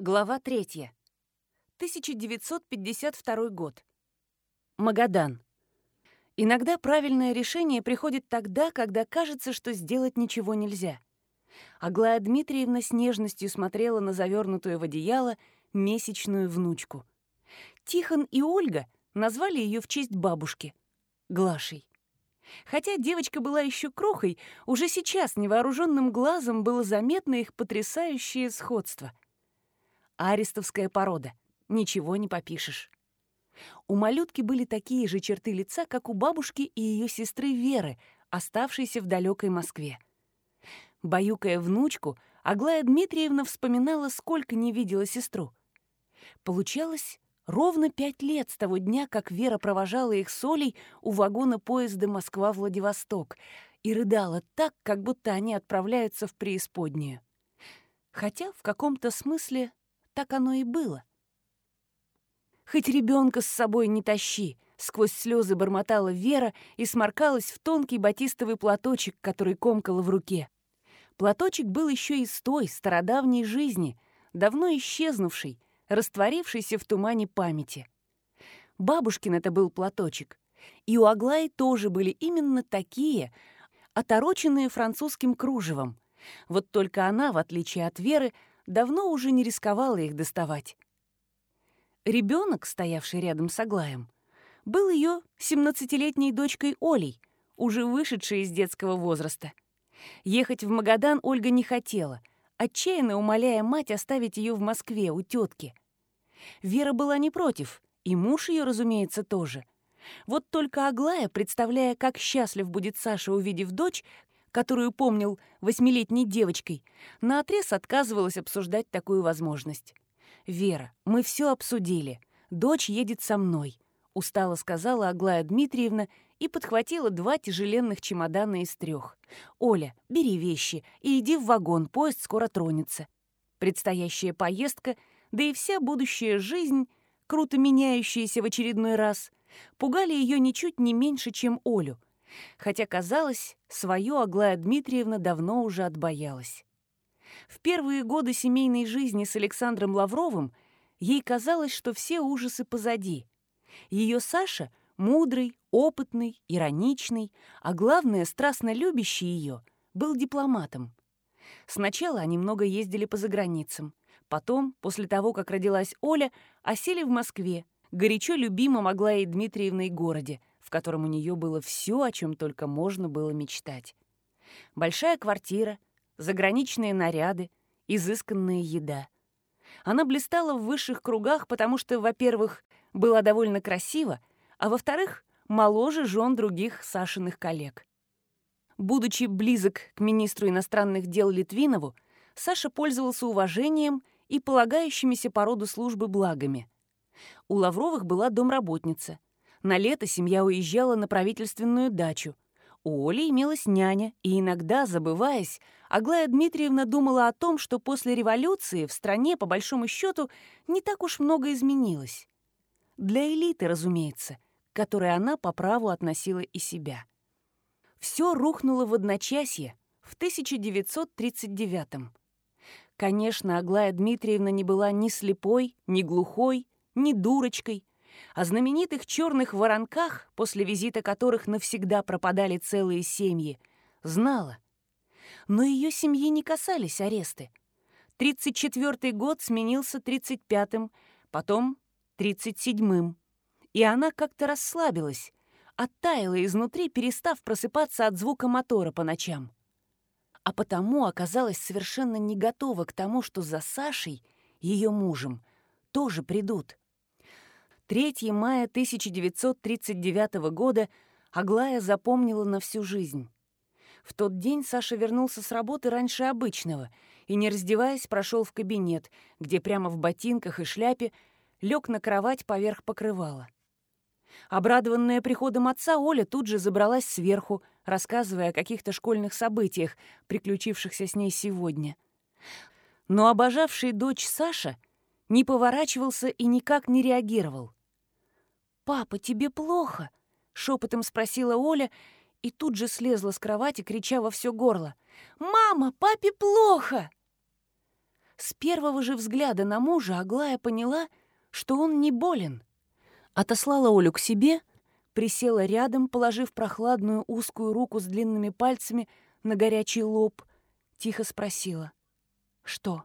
Глава 3. 1952 год. Магадан. Иногда правильное решение приходит тогда, когда кажется, что сделать ничего нельзя. Аглая Дмитриевна с нежностью смотрела на завернутую в одеяло месячную внучку. Тихон и Ольга назвали ее в честь бабушки — Глашей. Хотя девочка была еще крохой, уже сейчас невооруженным глазом было заметно их потрясающее сходство — Аристовская порода. Ничего не попишешь. У малютки были такие же черты лица, как у бабушки и ее сестры Веры, оставшейся в далекой Москве. Баюкая внучку, Аглая Дмитриевна вспоминала, сколько не видела сестру. Получалось ровно пять лет с того дня, как Вера провожала их с Олей у вагона поезда Москва-Владивосток и рыдала так, как будто они отправляются в преисподнюю. Хотя в каком-то смысле так оно и было. «Хоть ребенка с собой не тащи!» — сквозь слезы бормотала Вера и сморкалась в тонкий батистовый платочек, который комкала в руке. Платочек был еще из той стародавней жизни, давно исчезнувшей, растворившейся в тумане памяти. Бабушкин это был платочек. И у Аглаи тоже были именно такие, отороченные французским кружевом. Вот только она, в отличие от Веры, давно уже не рисковала их доставать. Ребенок, стоявший рядом с Аглаем, был ее 17-летней дочкой Олей, уже вышедшей из детского возраста. Ехать в Магадан Ольга не хотела, отчаянно умоляя мать оставить ее в Москве у тетки. Вера была не против, и муж ее, разумеется, тоже. Вот только Аглая, представляя, как счастлив будет Саша, увидев дочь, которую помнил восьмилетней девочкой, наотрез отказывалась обсуждать такую возможность. «Вера, мы все обсудили. Дочь едет со мной», — устало сказала Аглая Дмитриевна и подхватила два тяжеленных чемодана из трех. «Оля, бери вещи и иди в вагон, поезд скоро тронется». Предстоящая поездка, да и вся будущая жизнь, круто меняющаяся в очередной раз, пугали ее ничуть не меньше, чем Олю — хотя, казалось, свою Аглая Дмитриевна давно уже отбоялась. В первые годы семейной жизни с Александром Лавровым ей казалось, что все ужасы позади. Ее Саша — мудрый, опытный, ироничный, а главное, страстно любящий ее, был дипломатом. Сначала они много ездили по заграницам. Потом, после того, как родилась Оля, осели в Москве, горячо любимом Аглаей Дмитриевной городе, в котором у нее было все, о чем только можно было мечтать. Большая квартира, заграничные наряды, изысканная еда. Она блистала в высших кругах, потому что, во-первых, была довольно красива, а во-вторых, моложе жен других Сашиных коллег. Будучи близок к министру иностранных дел Литвинову, Саша пользовался уважением и полагающимися по роду службы благами. У Лавровых была домработница — на лето семья уезжала на правительственную дачу. У Оли имелась няня, и иногда, забываясь, Аглая Дмитриевна думала о том, что после революции в стране, по большому счету, не так уж много изменилось. Для элиты, разумеется, к которой она по праву относила и себя. Все рухнуло в одночасье в 1939 -м. Конечно, Аглая Дмитриевна не была ни слепой, ни глухой, ни дурочкой, о знаменитых черных воронках, после визита которых навсегда пропадали целые семьи, знала. Но ее семьи не касались аресты. 34-й год сменился 35-м, потом 37-м. И она как-то расслабилась, оттаяла изнутри, перестав просыпаться от звука мотора по ночам. А потому оказалась совершенно не готова к тому, что за Сашей, ее мужем, тоже придут. 3 мая 1939 года Аглая запомнила на всю жизнь. В тот день Саша вернулся с работы раньше обычного и, не раздеваясь, прошел в кабинет, где прямо в ботинках и шляпе лег на кровать поверх покрывала. Обрадованная приходом отца, Оля тут же забралась сверху, рассказывая о каких-то школьных событиях, приключившихся с ней сегодня. Но обожавший дочь Саша не поворачивался и никак не реагировал. «Папа, тебе плохо?» — шепотом спросила Оля и тут же слезла с кровати, крича во все горло. «Мама, папе плохо!» С первого же взгляда на мужа Аглая поняла, что он не болен. Отослала Олю к себе, присела рядом, положив прохладную узкую руку с длинными пальцами на горячий лоб, тихо спросила. «Что?»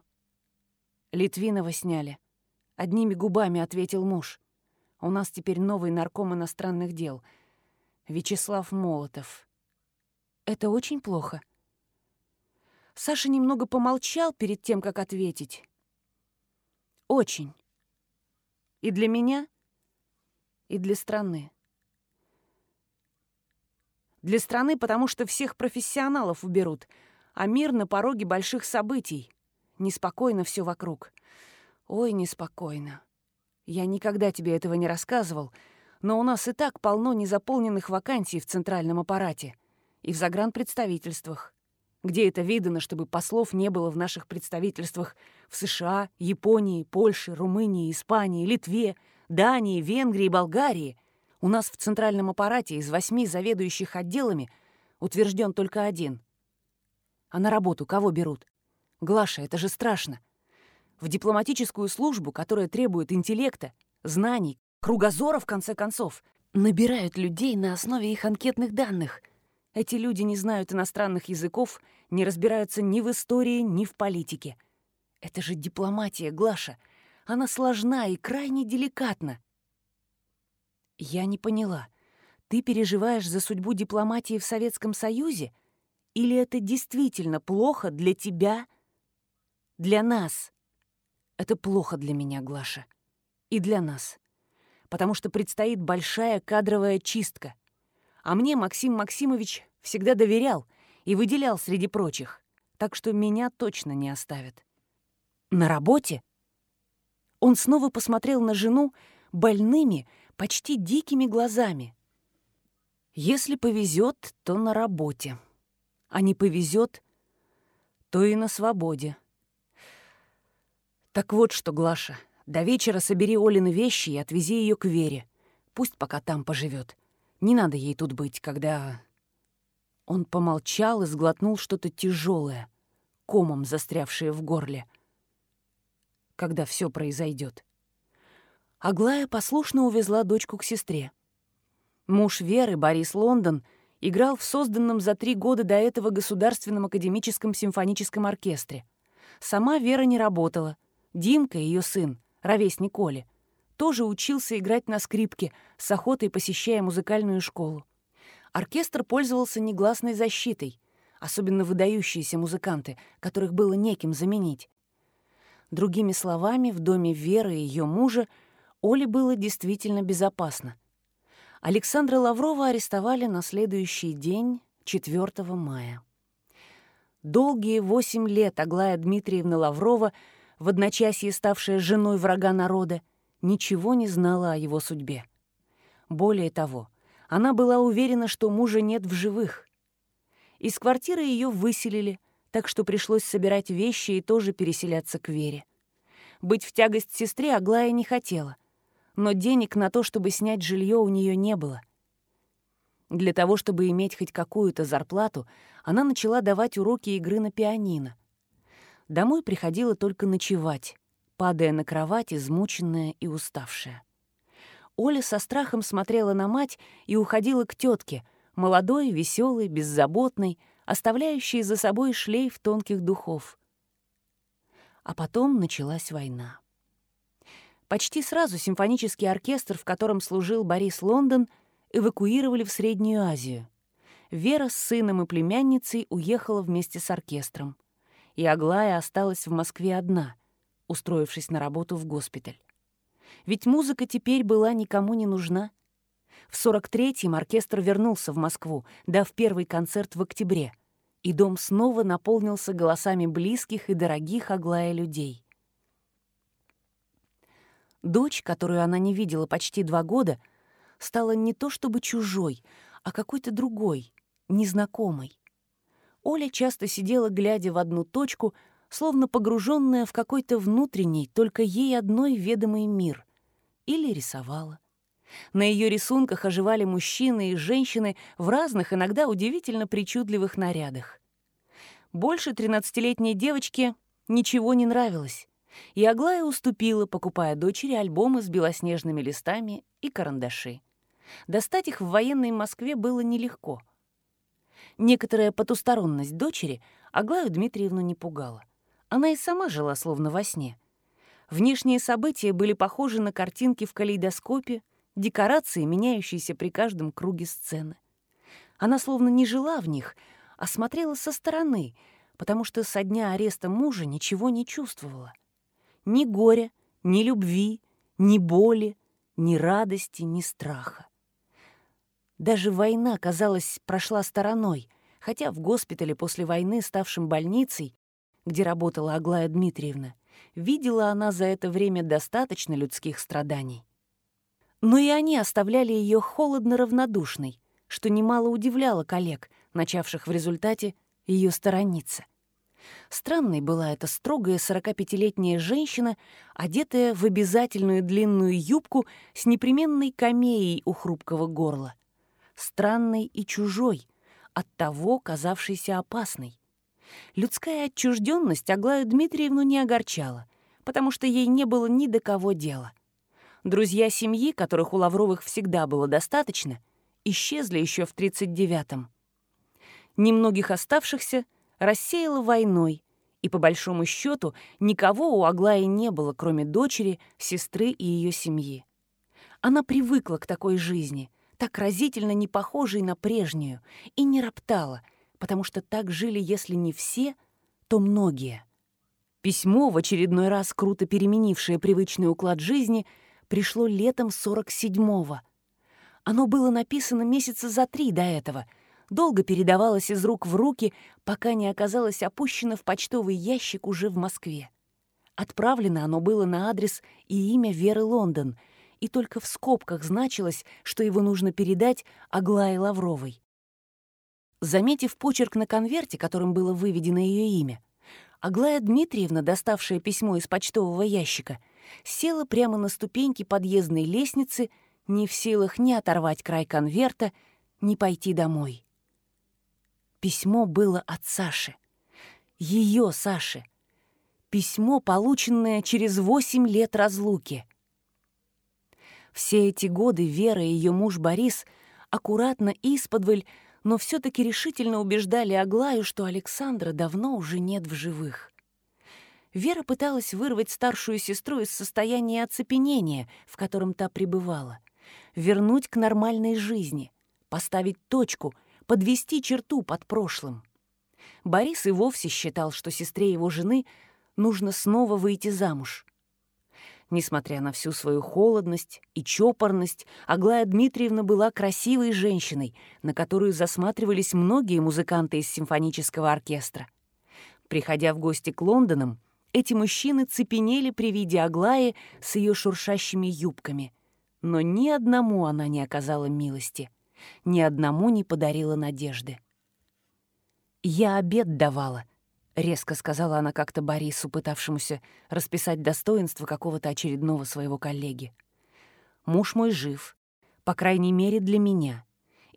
«Литвинова сняли». Одними губами ответил муж. «У нас теперь новый нарком иностранных дел. Вячеслав Молотов». «Это очень плохо». Саша немного помолчал перед тем, как ответить. «Очень. И для меня, и для страны. Для страны, потому что всех профессионалов уберут, а мир на пороге больших событий. Неспокойно все вокруг. Ой, неспокойно. Я никогда тебе этого не рассказывал, но у нас и так полно незаполненных вакансий в центральном аппарате и в загранпредставительствах. Где это видано, чтобы послов не было в наших представительствах в США, Японии, Польше, Румынии, Испании, Литве, Дании, Венгрии, Болгарии? У нас в центральном аппарате из восьми заведующих отделами утвержден только один. А на работу кого берут? Глаша, это же страшно. В дипломатическую службу, которая требует интеллекта, знаний, кругозора, в конце концов, набирают людей на основе их анкетных данных — эти люди не знают иностранных языков, не разбираются ни в истории, ни в политике. Это же дипломатия, Глаша. Она сложна и крайне деликатна. Я не поняла. Ты переживаешь за судьбу дипломатии в Советском Союзе? Или это действительно плохо для тебя, для нас? Это плохо для меня, Глаша. И для нас. Потому что предстоит большая кадровая чистка — а мне Максим Максимович всегда доверял и выделял среди прочих, так что меня точно не оставят. На работе? Он снова посмотрел на жену больными, почти дикими глазами. Если повезет, то на работе. А не повезет, то и на свободе. Так вот что, Глаша, до вечера собери Олины вещи и отвези ее к Вере. Пусть пока там поживет. Не надо ей тут быть, когда...» Он помолчал и сглотнул что-то тяжелое, комом застрявшее в горле. «Когда все произойдет. Аглая послушно увезла дочку к сестре. Муж Веры, Борис Лондон, играл в созданном за три года до этого Государственном академическом симфоническом оркестре. Сама Вера не работала. Димка, ее сын, ровесник Оли, тоже учился играть на скрипке, с охотой посещая музыкальную школу. Оркестр пользовался негласной защитой, особенно выдающиеся музыканты, которых было неким заменить. Другими словами, в доме Веры и ее мужа Оле было действительно безопасно. Александра Лаврова арестовали на следующий день, 4 мая. Долгие восемь лет Аглая Дмитриевна Лаврова, в одночасье ставшая женой врага народа, ничего не знала о его судьбе. Более того, она была уверена, что мужа нет в живых. Из квартиры ее выселили, так что пришлось собирать вещи и тоже переселяться к Вере. Быть в тягость сестре Аглая не хотела, но денег на то, чтобы снять жилье, у нее не было. Для того, чтобы иметь хоть какую-то зарплату, она начала давать уроки игры на пианино. Домой приходила только ночевать, падая на кровать, измученная и уставшая. Оля со страхом смотрела на мать и уходила к тетке, молодой, веселой, беззаботной, оставляющей за собой шлейф тонких духов. А потом началась война. Почти сразу симфонический оркестр, в котором служил Борис Лондон, эвакуировали в Среднюю Азию. Вера с сыном и племянницей уехала вместе с оркестром. И Аглая осталась в Москве одна — устроившись на работу в госпиталь. Ведь музыка теперь была никому не нужна. В 43-м оркестр вернулся в Москву, дав первый концерт в октябре, и дом снова наполнился голосами близких и дорогих Аглая людей. Дочь, которую она не видела почти два года, стала не то чтобы чужой, а какой-то другой, незнакомой. Оля часто сидела, глядя в одну точку, словно погруженная в какой-то внутренний, только ей одной ведомый мир. Или рисовала. На ее рисунках оживали мужчины и женщины в разных, иногда удивительно причудливых нарядах. Больше 13-летней девочки ничего не нравилось, и Аглая уступила, покупая дочери альбомы с белоснежными листами и карандаши. Достать их в военной Москве было нелегко. Некоторая потусторонность дочери Аглаю Дмитриевну не пугала. Она и сама жила словно во сне. Внешние события были похожи на картинки в калейдоскопе, декорации, меняющиеся при каждом круге сцены. Она словно не жила в них, а смотрела со стороны, потому что со дня ареста мужа ничего не чувствовала. Ни горя, ни любви, ни боли, ни радости, ни страха. Даже война, казалось, прошла стороной, хотя в госпитале после войны, ставшем больницей, где работала Аглая Дмитриевна, видела она за это время достаточно людских страданий. Но и они оставляли ее холодно равнодушной, что немало удивляло коллег, начавших в результате ее сторониться. Странной была эта строгая 45-летняя женщина, одетая в обязательную длинную юбку с непременной камеей у хрупкого горла. Странной и чужой, оттого казавшейся опасной. Людская отчужденность Аглаю Дмитриевну не огорчала, потому что ей не было ни до кого дела. Друзья семьи, которых у Лавровых всегда было достаточно, исчезли еще в 39-м. Немногих оставшихся рассеяла войной, и, по большому счету, никого у Аглаи не было, кроме дочери, сестры и ее семьи. Она привыкла к такой жизни, так разительно не похожей на прежнюю, и не роптала, потому что так жили, если не все, то многие. Письмо, в очередной раз круто переменившее привычный уклад жизни, пришло летом 47-го. Оно было написано месяца за три до этого — долго передавалась из рук в руки, пока не оказалось опущено в почтовый ящик уже в Москве. Отправлено оно было на адрес и имя Веры Лондон, и только в скобках значилось, что его нужно передать Аглае Лавровой. Заметив почерк на конверте, которым было выведено ее имя, Аглая Дмитриевна, доставшая письмо из почтового ящика, села прямо на ступеньки подъездной лестницы, не в силах ни оторвать край конверта, ни пойти домой. Письмо было от Саши. Ее Саши. Письмо, полученное через восемь лет разлуки. Все эти годы Вера и ее муж Борис аккуратно исподволь, но все таки решительно убеждали Аглаю, что Александра давно уже нет в живых. Вера пыталась вырвать старшую сестру из состояния оцепенения, в котором та пребывала, вернуть к нормальной жизни, поставить точку — подвести черту под прошлым. Борис и вовсе считал, что сестре его жены нужно снова выйти замуж. Несмотря на всю свою холодность и чопорность, Аглая Дмитриевна была красивой женщиной, на которую засматривались многие музыканты из симфонического оркестра. Приходя в гости к Лондонам, эти мужчины цепенели при виде Аглаи с ее шуршащими юбками, но ни одному она не оказала милости ни одному не подарила надежды. «Я обед давала», — резко сказала она как-то Борису, пытавшемуся расписать достоинство какого-то очередного своего коллеги. «Муж мой жив, по крайней мере для меня,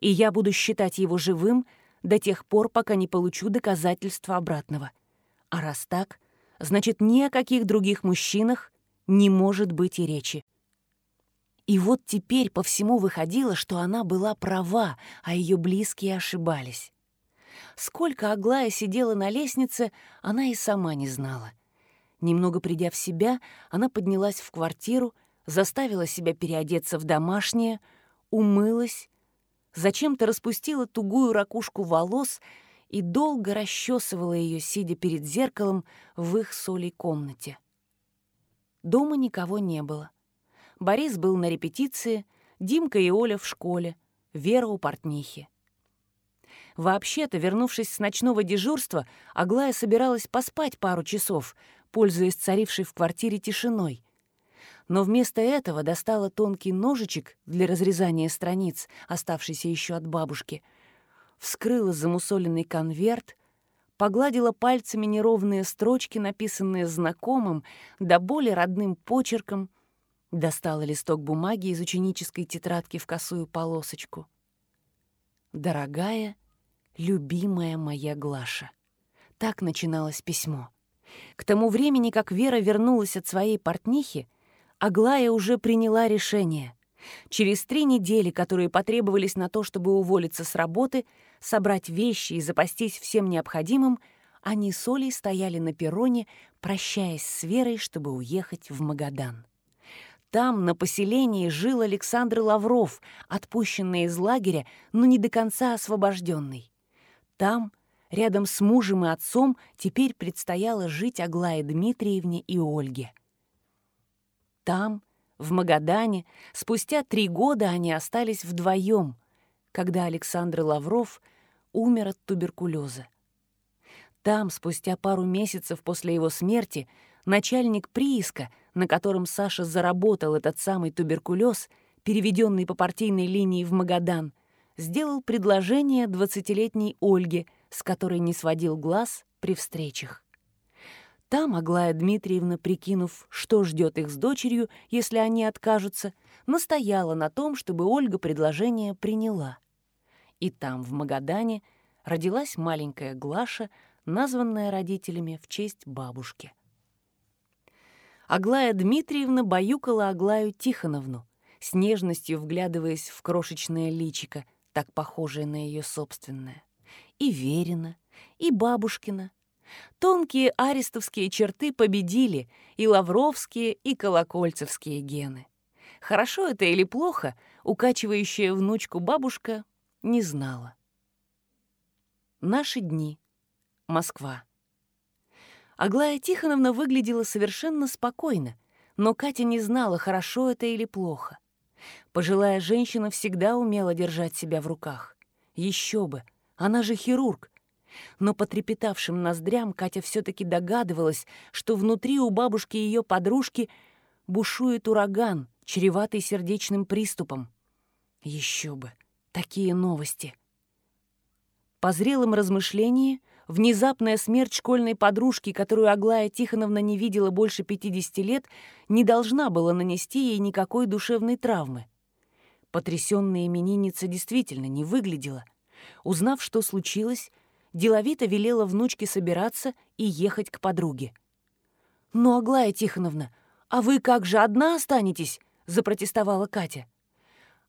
и я буду считать его живым до тех пор, пока не получу доказательства обратного. А раз так, значит, ни о каких других мужчинах не может быть и речи. И вот теперь по всему выходило, что она была права, а ее близкие ошибались. Сколько Аглая сидела на лестнице, она и сама не знала. Немного придя в себя, она поднялась в квартиру, заставила себя переодеться в домашнее, умылась, зачем-то распустила тугую ракушку волос и долго расчесывала ее, сидя перед зеркалом в их солей комнате. Дома никого не было. Борис был на репетиции, Димка и Оля в школе, Вера у портнихи. Вообще-то, вернувшись с ночного дежурства, Аглая собиралась поспать пару часов, пользуясь царившей в квартире тишиной. Но вместо этого достала тонкий ножичек для разрезания страниц, оставшийся еще от бабушки, вскрыла замусоленный конверт, погладила пальцами неровные строчки, написанные знакомым, да более родным почерком, Достала листок бумаги из ученической тетрадки в косую полосочку. «Дорогая, любимая моя Глаша». Так начиналось письмо. К тому времени, как Вера вернулась от своей портнихи, Аглая уже приняла решение. Через три недели, которые потребовались на то, чтобы уволиться с работы, собрать вещи и запастись всем необходимым, они с Олей стояли на перроне, прощаясь с Верой, чтобы уехать в Магадан. Там, на поселении, жил Александр Лавров, отпущенный из лагеря, но не до конца освобожденный. Там, рядом с мужем и отцом, теперь предстояло жить Аглае Дмитриевне и Ольге. Там, в Магадане, спустя три года они остались вдвоем, когда Александр Лавров умер от туберкулеза. Там, спустя пару месяцев после его смерти, начальник прииска, на котором Саша заработал этот самый туберкулез, переведенный по партийной линии в Магадан, сделал предложение двадцатилетней Ольге, с которой не сводил глаз при встречах. Там Аглая Дмитриевна, прикинув, что ждет их с дочерью, если они откажутся, настояла на том, чтобы Ольга предложение приняла. И там, в Магадане, родилась маленькая Глаша, названная родителями в честь бабушки. Аглая Дмитриевна баюкала Аглаю Тихоновну, с нежностью вглядываясь в крошечное личико, так похожее на ее собственное. И Верина, и бабушкина. Тонкие арестовские черты победили и лавровские, и колокольцевские гены. Хорошо это или плохо, укачивающая внучку бабушка не знала. Наши дни. Москва. Аглая Тихоновна выглядела совершенно спокойно, но Катя не знала, хорошо это или плохо. Пожилая женщина всегда умела держать себя в руках. Еще бы, она же хирург. Но по трепетавшим ноздрям Катя все-таки догадывалась, что внутри у бабушки ее подружки бушует ураган, чреватый сердечным приступом. Еще бы, такие новости. По зрелым размышлениям внезапная смерть школьной подружки, которую Аглая Тихоновна не видела больше 50 лет, не должна была нанести ей никакой душевной травмы. Потрясённая именинница действительно не выглядела. Узнав, что случилось, деловито велела внучке собираться и ехать к подруге. «Ну, Аглая Тихоновна, а вы как же одна останетесь?» — запротестовала Катя.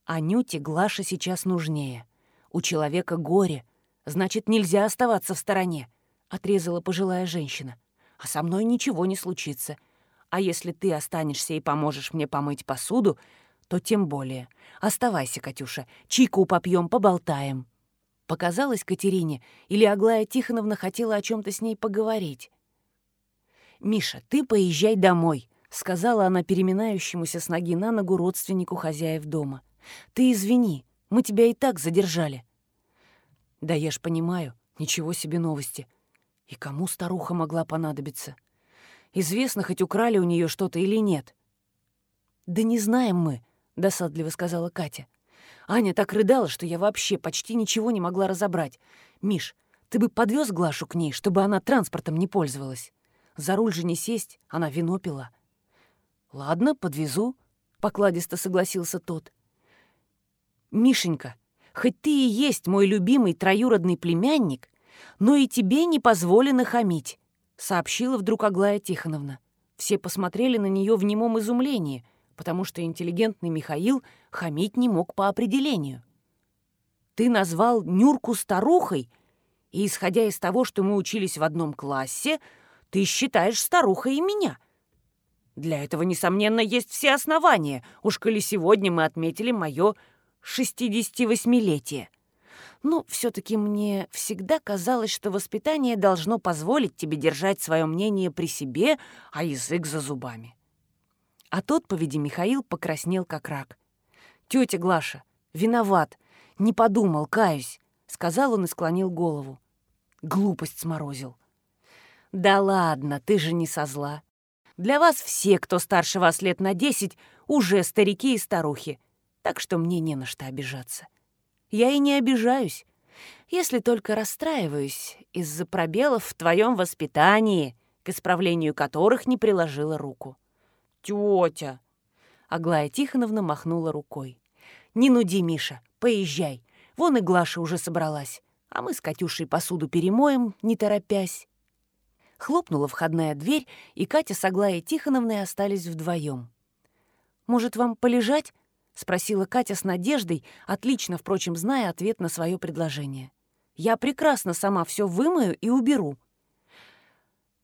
«Анюте Глаша сейчас нужнее. У человека горе, значит, нельзя оставаться в стороне», — отрезала пожилая женщина. «А со мной ничего не случится. А если ты останешься и поможешь мне помыть посуду, то тем более. Оставайся, Катюша, чайку попьем, поболтаем». Показалось Катерине, или Аглая Тихоновна хотела о чем то с ней поговорить. «Миша, ты поезжай домой», — сказала она переминающемуся с ноги на ногу родственнику хозяев дома. «Ты извини, мы тебя и так задержали». Да я ж понимаю, ничего себе новости. И кому старуха могла понадобиться? Известно, хоть украли у нее что-то или нет. «Да не знаем мы», — досадливо сказала Катя. Аня так рыдала, что я вообще почти ничего не могла разобрать. «Миш, ты бы подвез Глашу к ней, чтобы она транспортом не пользовалась. За руль же не сесть, она вино пила». «Ладно, подвезу», — покладисто согласился тот. «Мишенька, Хоть ты и есть мой любимый троюродный племянник, но и тебе не позволено хамить», — сообщила вдруг Аглая Тихоновна. Все посмотрели на нее в немом изумлении, потому что интеллигентный Михаил хамить не мог по определению. «Ты назвал Нюрку старухой, и, исходя из того, что мы учились в одном классе, ты считаешь старухой и меня». Для этого, несомненно, есть все основания, уж коли сегодня мы отметили мое 68-летие. Но все-таки мне всегда казалось, что воспитание должно позволить тебе держать свое мнение при себе, а язык за зубами. А тот, поведи Михаил, покраснел как рак. «Тетя Глаша, виноват, не подумал, каюсь», — сказал он и склонил голову. Глупость сморозил. «Да ладно, ты же не со зла. Для вас все, кто старше вас лет на десять, уже старики и старухи так что мне не на что обижаться. Я и не обижаюсь, если только расстраиваюсь из-за пробелов в твоем воспитании, к исправлению которых не приложила руку. «Тетя!» Аглая Тихоновна махнула рукой. «Не нуди, Миша, поезжай. Вон и Глаша уже собралась, а мы с Катюшей посуду перемоем, не торопясь». Хлопнула входная дверь, и Катя с Аглаей Тихоновной остались вдвоем. «Может, вам полежать?» — спросила Катя с надеждой, отлично, впрочем, зная ответ на свое предложение. «Я прекрасно сама все вымою и уберу».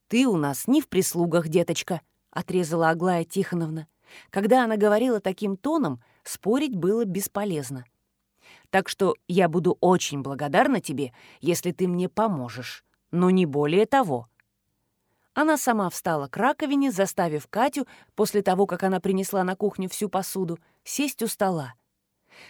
«Ты у нас не в прислугах, деточка», — отрезала Аглая Тихоновна. Когда она говорила таким тоном, спорить было бесполезно. «Так что я буду очень благодарна тебе, если ты мне поможешь, но не более того». Она сама встала к раковине, заставив Катю, после того, как она принесла на кухню всю посуду, сесть у стола.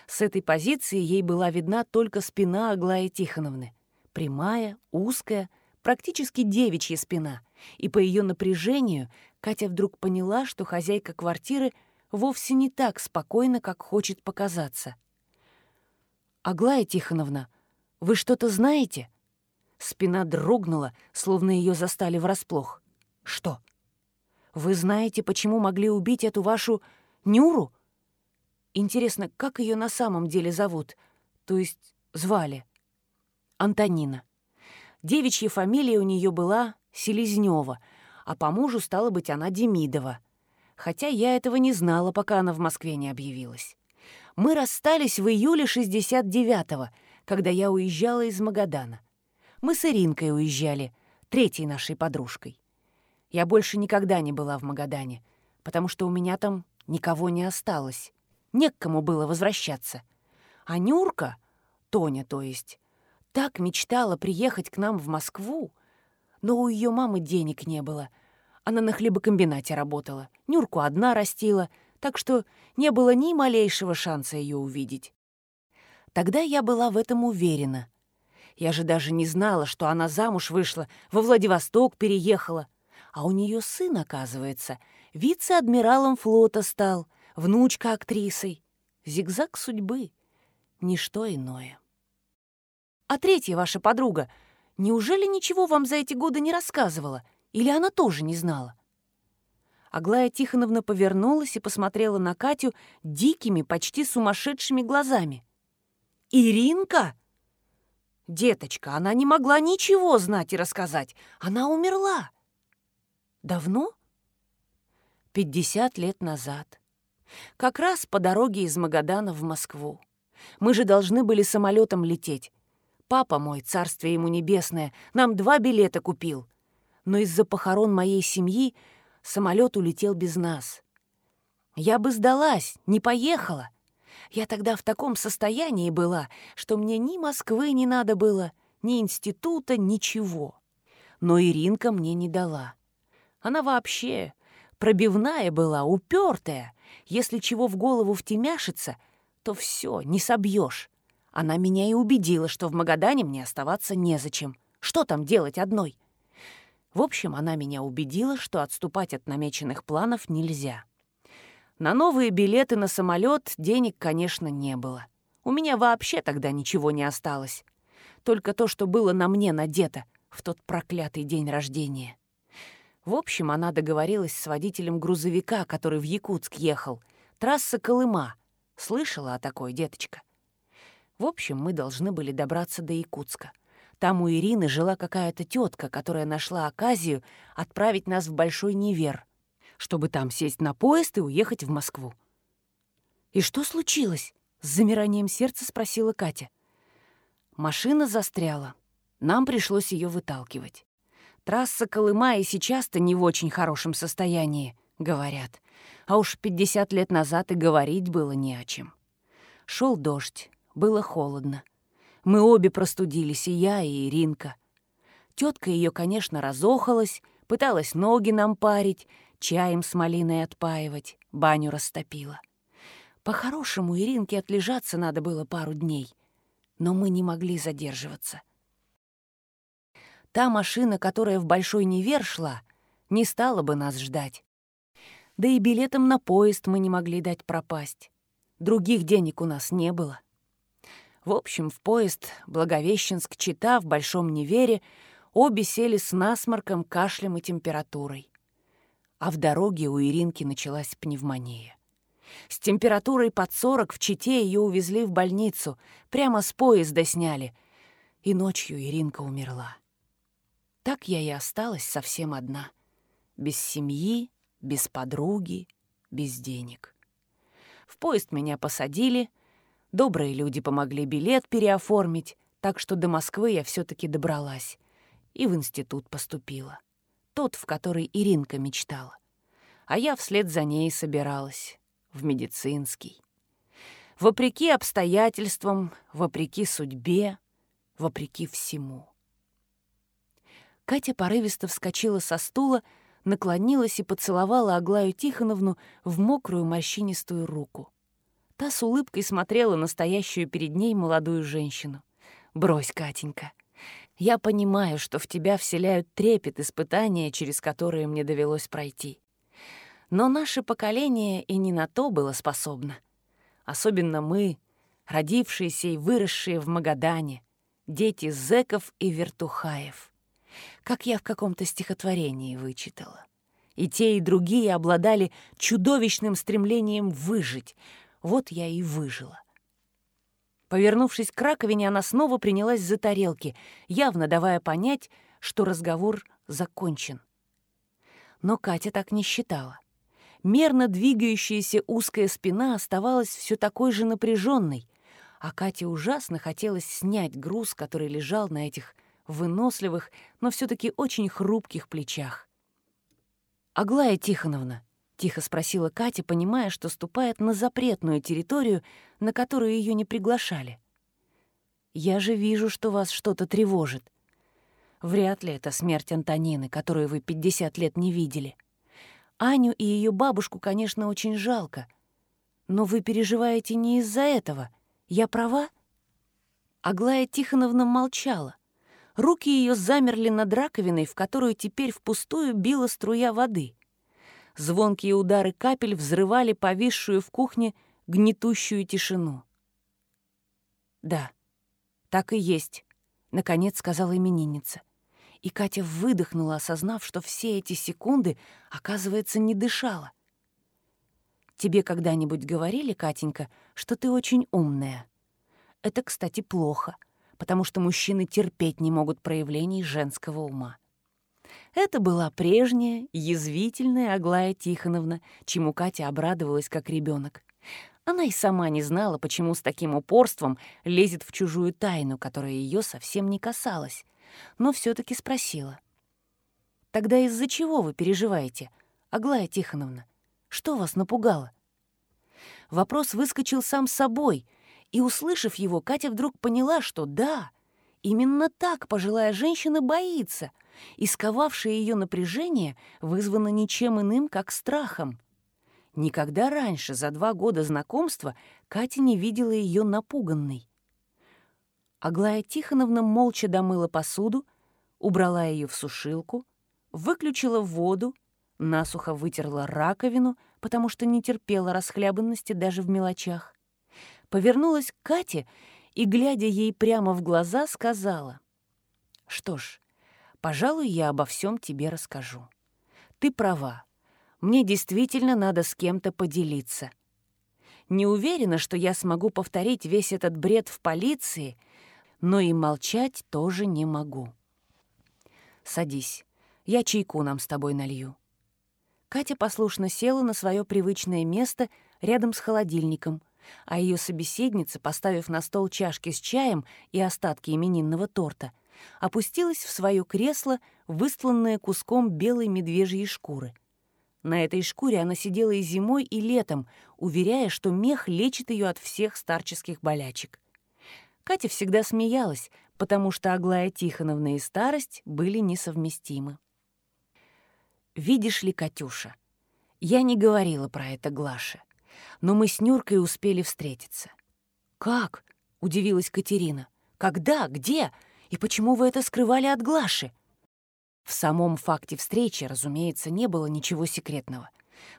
С этой позиции ей была видна только спина Аглаи Тихоновны. Прямая, узкая, практически девичья спина. И по ее напряжению Катя вдруг поняла, что хозяйка квартиры вовсе не так спокойна, как хочет показаться. «Аглая Тихоновна, вы что-то знаете?» Спина дрогнула, словно ее застали врасплох. «Что? Вы знаете, почему могли убить эту вашу Нюру? Интересно, как ее на самом деле зовут? То есть звали?» Антонина. Девичья фамилия у нее была Селезнева, а по мужу стала быть она Демидова. Хотя я этого не знала, пока она в Москве не объявилась. Мы расстались в июле 69-го, когда я уезжала из Магадана. Мы с Иринкой уезжали, третьей нашей подружкой. Я больше никогда не была в Магадане, потому что у меня там никого не осталось. Не к кому было возвращаться. А Нюрка, Тоня то есть, так мечтала приехать к нам в Москву, но у ее мамы денег не было. Она на хлебокомбинате работала, Нюрку одна растила, так что не было ни малейшего шанса ее увидеть. Тогда я была в этом уверена. Я же даже не знала, что она замуж вышла, во Владивосток переехала. А у нее сын, оказывается, вице-адмиралом флота стал, внучка актрисой. Зигзаг судьбы. Ничто иное. А третья ваша подруга, неужели ничего вам за эти годы не рассказывала? Или она тоже не знала? Аглая Тихоновна повернулась и посмотрела на Катю дикими, почти сумасшедшими глазами. «Иринка!» Деточка, она не могла ничего знать и рассказать. Она умерла. Давно? Пятьдесят лет назад. Как раз по дороге из Магадана в Москву. Мы же должны были самолетом лететь. Папа мой, царствие ему небесное, нам два билета купил. Но из-за похорон моей семьи самолет улетел без нас. Я бы сдалась, не поехала. Я тогда в таком состоянии была, что мне ни Москвы не надо было, ни института, ничего. Но Иринка мне не дала. Она вообще пробивная была, упертая. Если чего в голову втемяшится, то все, не собьешь. Она меня и убедила, что в Магадане мне оставаться незачем. Что там делать одной? В общем, она меня убедила, что отступать от намеченных планов нельзя. На новые билеты на самолет денег, конечно, не было. У меня вообще тогда ничего не осталось. Только то, что было на мне надето в тот проклятый день рождения. В общем, она договорилась с водителем грузовика, который в Якутск ехал. Трасса Колыма. Слышала о такой, деточка? В общем, мы должны были добраться до Якутска. Там у Ирины жила какая-то тетка, которая нашла оказию отправить нас в Большой Невер — чтобы там сесть на поезд и уехать в Москву. «И что случилось?» — с замиранием сердца спросила Катя. Машина застряла. Нам пришлось ее выталкивать. Трасса Колыма и сейчас-то не в очень хорошем состоянии, говорят. А уж 50 лет назад и говорить было не о чем. Шел дождь, было холодно. Мы обе простудились, и я, и Иринка. Тетка ее, конечно, разохалась, пыталась ноги нам парить, чаем с малиной отпаивать, баню растопила. По-хорошему Иринке отлежаться надо было пару дней, но мы не могли задерживаться. Та машина, которая в Большой Невер шла, не стала бы нас ждать. Да и билетом на поезд мы не могли дать пропасть. Других денег у нас не было. В общем, в поезд Благовещенск-Чита в Большом Невере обе сели с насморком, кашлем и температурой а в дороге у Иринки началась пневмония. С температурой под 40 в Чите ее увезли в больницу, прямо с поезда сняли, и ночью Иринка умерла. Так я и осталась совсем одна. Без семьи, без подруги, без денег. В поезд меня посадили, добрые люди помогли билет переоформить, так что до Москвы я все таки добралась и в институт поступила. Тот, в который Иринка мечтала. А я вслед за ней собиралась. В медицинский. Вопреки обстоятельствам, вопреки судьбе, вопреки всему. Катя порывисто вскочила со стула, наклонилась и поцеловала Аглаю Тихоновну в мокрую морщинистую руку. Та с улыбкой смотрела на стоящую перед ней молодую женщину. «Брось, Катенька, я понимаю, что в тебя вселяют трепет испытания, через которые мне довелось пройти. Но наше поколение и не на то было способно. Особенно мы, родившиеся и выросшие в Магадане, дети зэков и вертухаев. Как я в каком-то стихотворении вычитала. И те, и другие обладали чудовищным стремлением выжить. Вот я и выжила. Повернувшись к раковине, она снова принялась за тарелки, явно давая понять, что разговор закончен. Но Катя так не считала. Мерно двигающаяся узкая спина оставалась все такой же напряженной, а Кате ужасно хотелось снять груз, который лежал на этих выносливых, но все-таки очень хрупких плечах. «Аглая Тихоновна», — тихо спросила Катя, понимая, что ступает на запретную территорию, на которую ее не приглашали. «Я же вижу, что вас что-то тревожит. Вряд ли это смерть Антонины, которую вы 50 лет не видели. Аню и ее бабушку, конечно, очень жалко. Но вы переживаете не из-за этого. Я права?» Аглая Тихоновна молчала. Руки ее замерли над раковиной, в которую теперь впустую била струя воды. Звонкие удары капель взрывали повисшую в кухне гнетущую тишину. «Да, так и есть», — наконец сказала именинница. И Катя выдохнула, осознав, что все эти секунды, оказывается, не дышала. «Тебе когда-нибудь говорили, Катенька, что ты очень умная? Это, кстати, плохо, потому что мужчины терпеть не могут проявлений женского ума». Это была прежняя, язвительная Аглая Тихоновна, чему Катя обрадовалась как ребенок. Она и сама не знала, почему с таким упорством лезет в чужую тайну, которая ее совсем не касалась, но все таки спросила. «Тогда из-за чего вы переживаете, Аглая Тихоновна? Что вас напугало?» Вопрос выскочил сам собой, и, услышав его, Катя вдруг поняла, что да, именно так пожилая женщина боится — и сковавшее ее напряжение вызвано ничем иным, как страхом. Никогда раньше, за два года знакомства, Катя не видела ее напуганной. Аглая Тихоновна молча домыла посуду, убрала ее в сушилку, выключила воду, насухо вытерла раковину, потому что не терпела расхлябанности даже в мелочах. Повернулась к Кате и, глядя ей прямо в глаза, сказала, «Что ж, Пожалуй, я обо всем тебе расскажу. Ты права. Мне действительно надо с кем-то поделиться. Не уверена, что я смогу повторить весь этот бред в полиции, но и молчать тоже не могу. Садись. Я чайку нам с тобой налью. Катя послушно села на свое привычное место рядом с холодильником, а ее собеседница, поставив на стол чашки с чаем и остатки именинного торта, — опустилась в свое кресло, выстланное куском белой медвежьей шкуры. На этой шкуре она сидела и зимой, и летом, уверяя, что мех лечит ее от всех старческих болячек. Катя всегда смеялась, потому что Аглая Тихоновна и старость были несовместимы. «Видишь ли, Катюша, я не говорила про это Глаше, но мы с Нюркой успели встретиться». «Как?» — удивилась Катерина. «Когда? Где? И почему вы это скрывали от Глаши?» В самом факте встречи, разумеется, не было ничего секретного.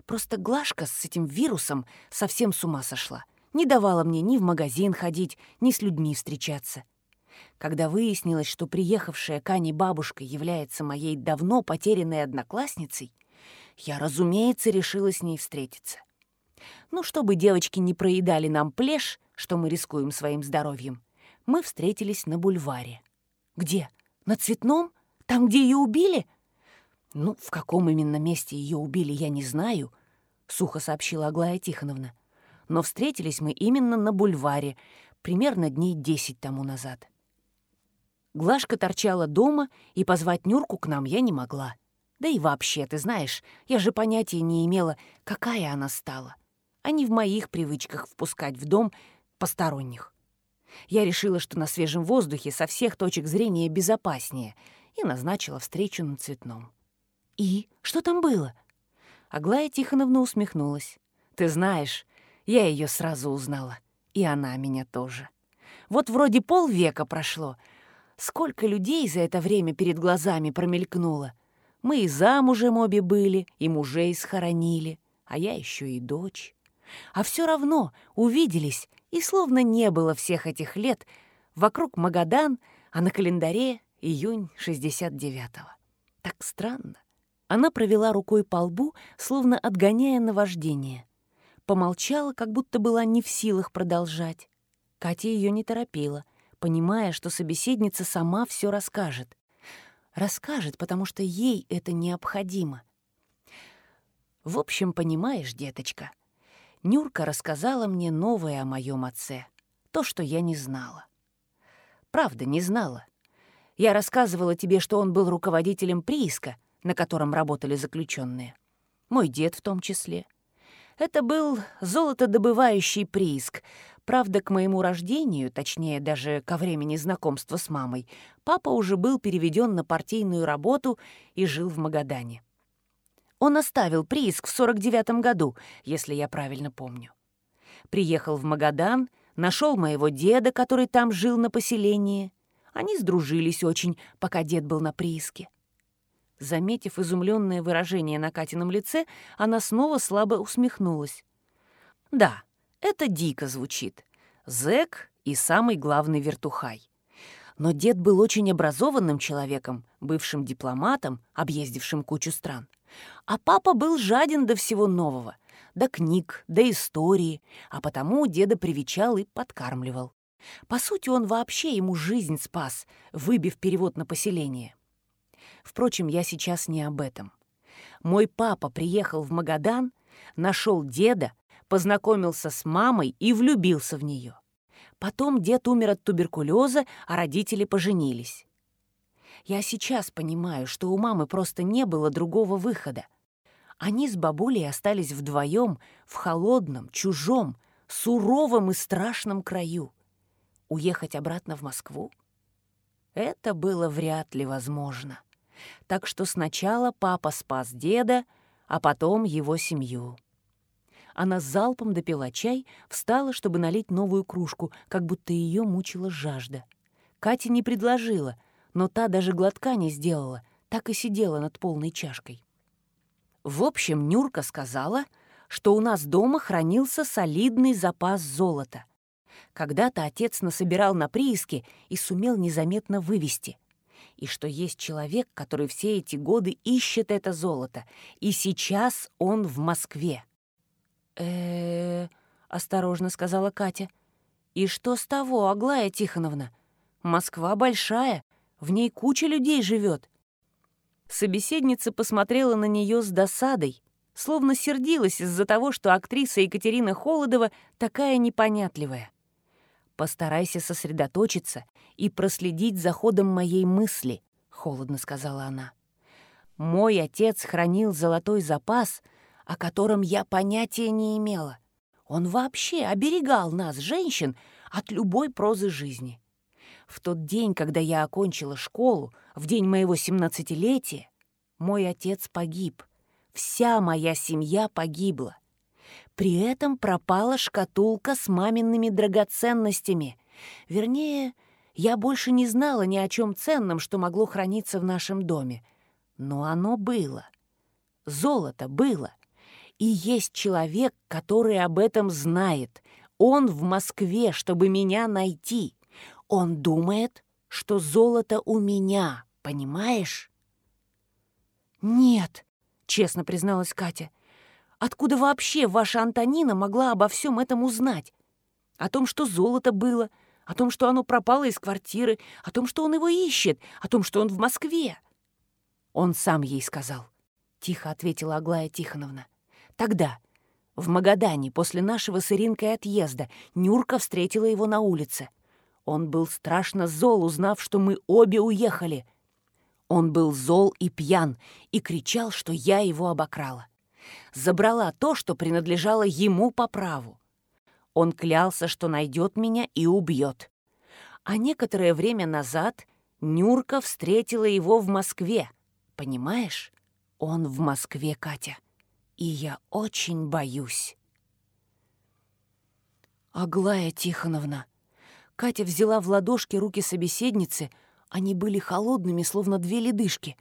Просто Глашка с этим вирусом совсем с ума сошла. Не давала мне ни в магазин ходить, ни с людьми встречаться. Когда выяснилось, что приехавшая к Ане бабушка является моей давно потерянной одноклассницей, я, разумеется, решила с ней встретиться. Ну, чтобы девочки не проедали нам плешь, что мы рискуем своим здоровьем, мы встретились на бульваре. «Где? На Цветном? Там, где ее убили?» «Ну, в каком именно месте ее убили, я не знаю», — сухо сообщила Аглая Тихоновна. «Но встретились мы именно на бульваре, примерно дней десять тому назад». Глашка торчала дома, и позвать Нюрку к нам я не могла. Да и вообще, ты знаешь, я же понятия не имела, какая она стала. А не в моих привычках впускать в дом посторонних. Я решила, что на свежем воздухе со всех точек зрения безопаснее, и назначила встречу на Цветном. «И? Что там было?» Аглая Тихоновна усмехнулась. «Ты знаешь, я ее сразу узнала. И она меня тоже. Вот вроде полвека прошло. Сколько людей за это время перед глазами промелькнуло. Мы и замужем обе были, и мужей схоронили, а я еще и дочь. А все равно увиделись, и словно не было всех этих лет, вокруг Магадан, а на календаре июнь 69-го. Так странно. Она провела рукой по лбу, словно отгоняя наваждение. Помолчала, как будто была не в силах продолжать. Катя ее не торопила, понимая, что собеседница сама все расскажет. Расскажет, потому что ей это необходимо. В общем, понимаешь, деточка, Нюрка рассказала мне новое о моем отце, то, что я не знала. Правда, не знала. Я рассказывала тебе, что он был руководителем прииска, на котором работали заключенные. Мой дед в том числе. Это был золотодобывающий прииск. Правда, к моему рождению, точнее, даже ко времени знакомства с мамой, папа уже был переведен на партийную работу и жил в Магадане. Он оставил прииск в 49-м году, если я правильно помню. Приехал в Магадан, нашел моего деда, который там жил на поселении. Они сдружились очень, пока дед был на прииске. Заметив изумленное выражение на Катином лице, она снова слабо усмехнулась. «Да, это дико звучит. Зэк и самый главный вертухай. Но дед был очень образованным человеком, бывшим дипломатом, объездившим кучу стран. А папа был жаден до всего нового, до книг, до истории, а потому деда привечал и подкармливал. По сути, он вообще ему жизнь спас, выбив перевод на поселение. Впрочем, я сейчас не об этом. Мой папа приехал в Магадан, нашел деда, познакомился с мамой и влюбился в нее. Потом дед умер от туберкулеза, а родители поженились. Я сейчас понимаю, что у мамы просто не было другого выхода. Они с бабулей остались вдвоем в холодном, чужом, суровом и страшном краю. Уехать обратно в Москву? Это было вряд ли возможно. Так что сначала папа спас деда, а потом его семью. Она залпом допила чай, встала, чтобы налить новую кружку, как будто ее мучила жажда. Катя не предложила, но та даже глотка не сделала, так и сидела над полной чашкой. В общем, Нюрка сказала, что у нас дома хранился солидный запас золота. Когда-то отец насобирал на прииске и сумел незаметно вывести — и что есть человек, который все эти годы ищет это золото, и сейчас он в Москве. э осторожно сказала Катя. «И что с того, Аглая Тихоновна? Москва большая, в ней куча людей живет. Собеседница посмотрела на нее с досадой, словно сердилась из-за того, что актриса Екатерина Холодова такая непонятливая. «Постарайся сосредоточиться и проследить за ходом моей мысли», — холодно сказала она. «Мой отец хранил золотой запас, о котором я понятия не имела. Он вообще оберегал нас, женщин, от любой прозы жизни. В тот день, когда я окончила школу, в день моего семнадцатилетия, мой отец погиб. Вся моя семья погибла. При этом пропала шкатулка с мамиными драгоценностями. Вернее, я больше не знала ни о чем ценном, что могло храниться в нашем доме. Но оно было. Золото было. И есть человек, который об этом знает. Он в Москве, чтобы меня найти. Он думает, что золото у меня, понимаешь? «Нет», — честно призналась Катя. «Откуда вообще ваша Антонина могла обо всем этом узнать? О том, что золото было, — о том, что оно пропало из квартиры, о том, что он его ищет, о том, что он в Москве. Он сам ей сказал. Тихо ответила Аглая Тихоновна. Тогда, в Магадане, после нашего с Иринкой отъезда, Нюрка встретила его на улице. Он был страшно зол, узнав, что мы обе уехали. Он был зол и пьян, и кричал, что я его обокрала. Забрала то, что принадлежало ему по праву. Он клялся, что найдет меня и убьет. А некоторое время назад Нюрка встретила его в Москве. Понимаешь? Он в Москве, Катя. И я очень боюсь. Аглая Тихоновна. Катя взяла в ладошки руки собеседницы. Они были холодными, словно две ледышки.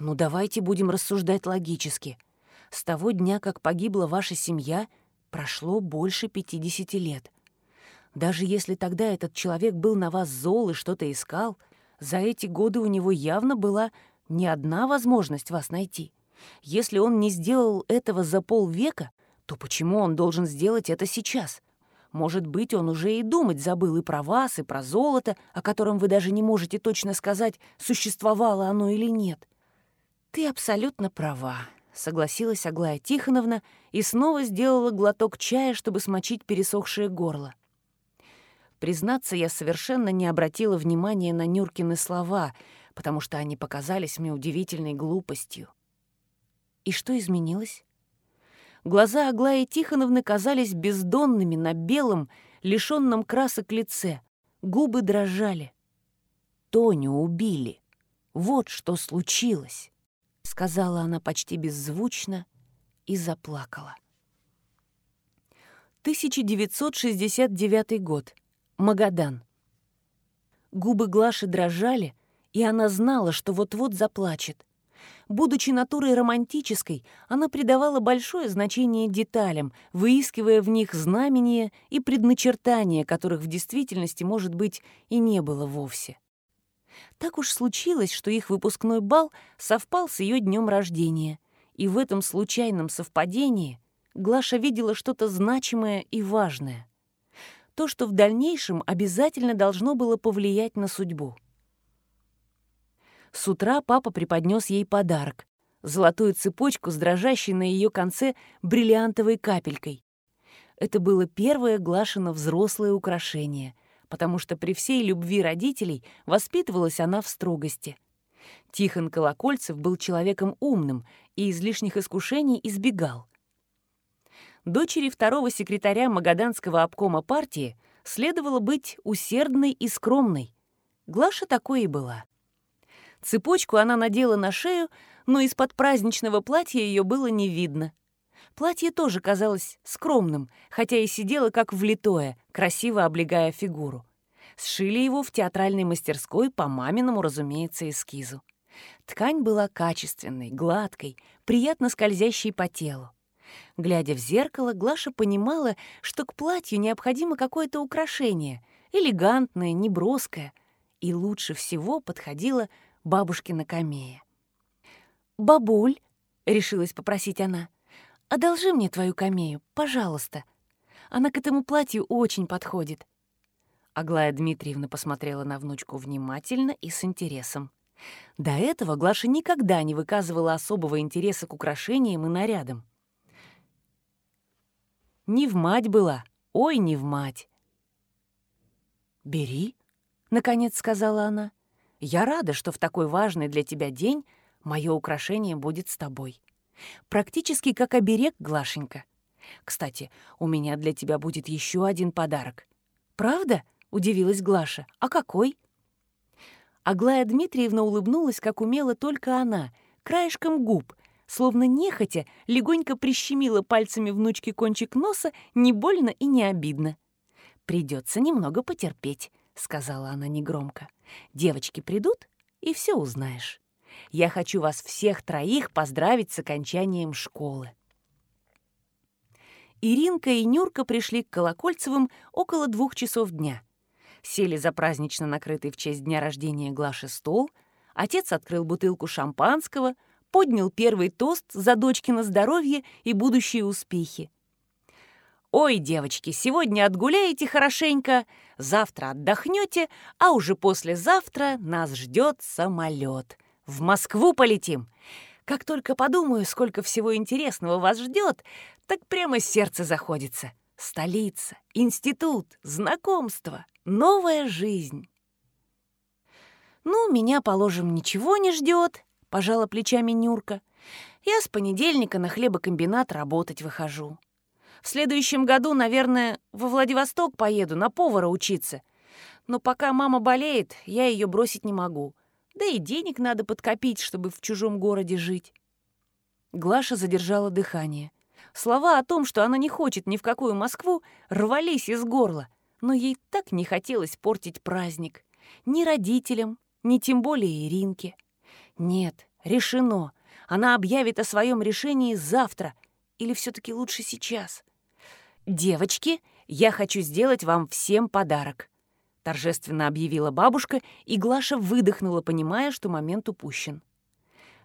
Ну, давайте будем рассуждать логически. С того дня, как погибла ваша семья, прошло больше 50 лет. Даже если тогда этот человек был на вас зол и что-то искал, за эти годы у него явно была не одна возможность вас найти. Если он не сделал этого за полвека, то почему он должен сделать это сейчас? Может быть, он уже и думать забыл и про вас, и про золото, о котором вы даже не можете точно сказать, существовало оно или нет. Ты абсолютно права, согласилась Аглая Тихоновна и снова сделала глоток чая, чтобы смочить пересохшее горло. Признаться, я совершенно не обратила внимания на Нюркины слова, потому что они показались мне удивительной глупостью. И что изменилось? Глаза Аглаи Тихоновны казались бездонными на белом, лишенном красок лице. Губы дрожали. Тоню убили. Вот что случилось, — сказала она почти беззвучно и заплакала. 1969 год. Магадан. Губы Глаши дрожали, и она знала, что вот-вот заплачет. Будучи натурой романтической, она придавала большое значение деталям, выискивая в них знамения и предначертания, которых в действительности, может быть, и не было вовсе. Так уж случилось, что их выпускной бал совпал с ее днем рождения, и в этом случайном совпадении Глаша видела что-то значимое и важное то, что в дальнейшем обязательно должно было повлиять на судьбу. С утра папа преподнес ей подарок — золотую цепочку с дрожащей на ее конце бриллиантовой капелькой. Это было первое Глашино взрослое украшение, потому что при всей любви родителей воспитывалась она в строгости. Тихон Колокольцев был человеком умным и излишних искушений избегал дочери второго секретаря Магаданского обкома партии следовало быть усердной и скромной. Глаша такой и была. Цепочку она надела на шею, но из-под праздничного платья ее было не видно. Платье тоже казалось скромным, хотя и сидело как влитое, красиво облегая фигуру. Сшили его в театральной мастерской по маминому, разумеется, эскизу. Ткань была качественной, гладкой, приятно скользящей по телу. Глядя в зеркало, Глаша понимала, что к платью необходимо какое-то украшение, элегантное, неброское, и лучше всего подходила бабушкина камея. «Бабуль», — решилась попросить она, — «одолжи мне твою камею, пожалуйста. Она к этому платью очень подходит». Аглая Дмитриевна посмотрела на внучку внимательно и с интересом. До этого Глаша никогда не выказывала особого интереса к украшениям и нарядам. Не в мать была, ой, не в мать. «Бери», — наконец сказала она. «Я рада, что в такой важный для тебя день мое украшение будет с тобой. Практически как оберег, Глашенька. Кстати, у меня для тебя будет еще один подарок». «Правда?» — удивилась Глаша. «А какой?» Аглая Дмитриевна улыбнулась, как умела только она, краешком губ, словно нехотя, легонько прищемила пальцами внучки кончик носа, не больно и не обидно. «Придется немного потерпеть», — сказала она негромко. «Девочки придут, и все узнаешь. Я хочу вас всех троих поздравить с окончанием школы». Иринка и Нюрка пришли к Колокольцевым около двух часов дня. Сели за празднично накрытый в честь дня рождения Глаши стол, отец открыл бутылку шампанского — поднял первый тост за дочкино здоровье и будущие успехи. «Ой, девочки, сегодня отгуляете хорошенько, завтра отдохнете, а уже послезавтра нас ждет самолет», — В Москву полетим. Как только подумаю, сколько всего интересного вас ждет, так прямо сердце заходится. Столица, институт, знакомство, новая жизнь. «Ну, меня, положим, ничего не ждет», — пожала плечами Нюрка. «Я с понедельника на хлебокомбинат работать выхожу. В следующем году, наверное, во Владивосток поеду на повара учиться. Но пока мама болеет, я ее бросить не могу. Да и денег надо подкопить, чтобы в чужом городе жить». Глаша задержала дыхание. Слова о том, что она не хочет ни в какую Москву, рвались из горла, но ей так не хотелось портить праздник. Ни родителям, ни тем более Иринке. Нет, решено. Она объявит о своем решении завтра. Или все-таки лучше сейчас. «Девочки, я хочу сделать вам всем подарок», — торжественно объявила бабушка, и Глаша выдохнула, понимая, что момент упущен.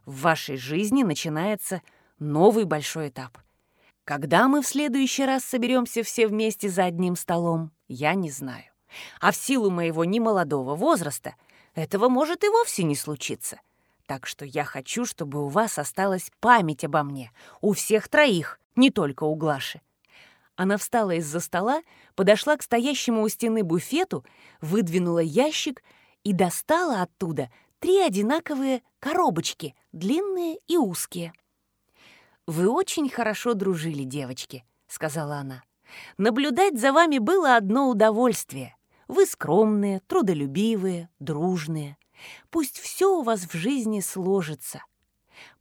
«В вашей жизни начинается новый большой этап. Когда мы в следующий раз соберемся все вместе за одним столом, я не знаю. А в силу моего немолодого возраста — этого может и вовсе не случиться. Так что я хочу, чтобы у вас осталась память обо мне. У всех троих, не только у Глаши. Она встала из-за стола, подошла к стоящему у стены буфету, выдвинула ящик и достала оттуда три одинаковые коробочки, длинные и узкие. «Вы очень хорошо дружили, девочки», — сказала она. «Наблюдать за вами было одно удовольствие. Вы скромные, трудолюбивые, дружные. Пусть все у вас в жизни сложится.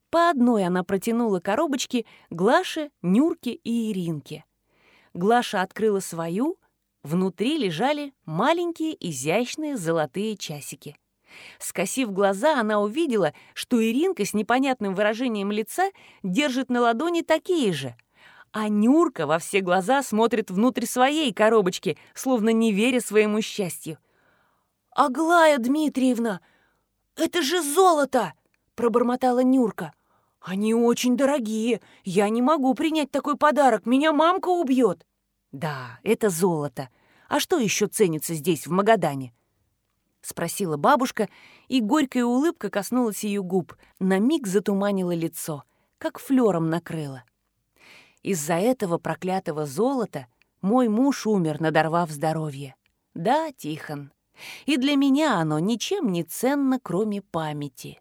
По одной она протянула коробочки Глаше, Нюрке и Иринке. Глаша открыла свою, внутри лежали маленькие изящные золотые часики. Скосив глаза, она увидела, что Иринка с непонятным выражением лица держит на ладони такие же — а Нюрка во все глаза смотрит внутрь своей коробочки, словно не веря своему счастью. «Аглая Дмитриевна, это же золото!» — пробормотала Нюрка. «Они очень дорогие. Я не могу принять такой подарок. Меня мамка убьет». «Да, это золото. А что еще ценится здесь, в Магадане?» — спросила бабушка, и горькая улыбка коснулась ее губ, на миг затуманила лицо, как флером накрыла. Из-за этого проклятого золота мой муж умер, надорвав здоровье. Да, Тихон. И для меня оно ничем не ценно, кроме памяти.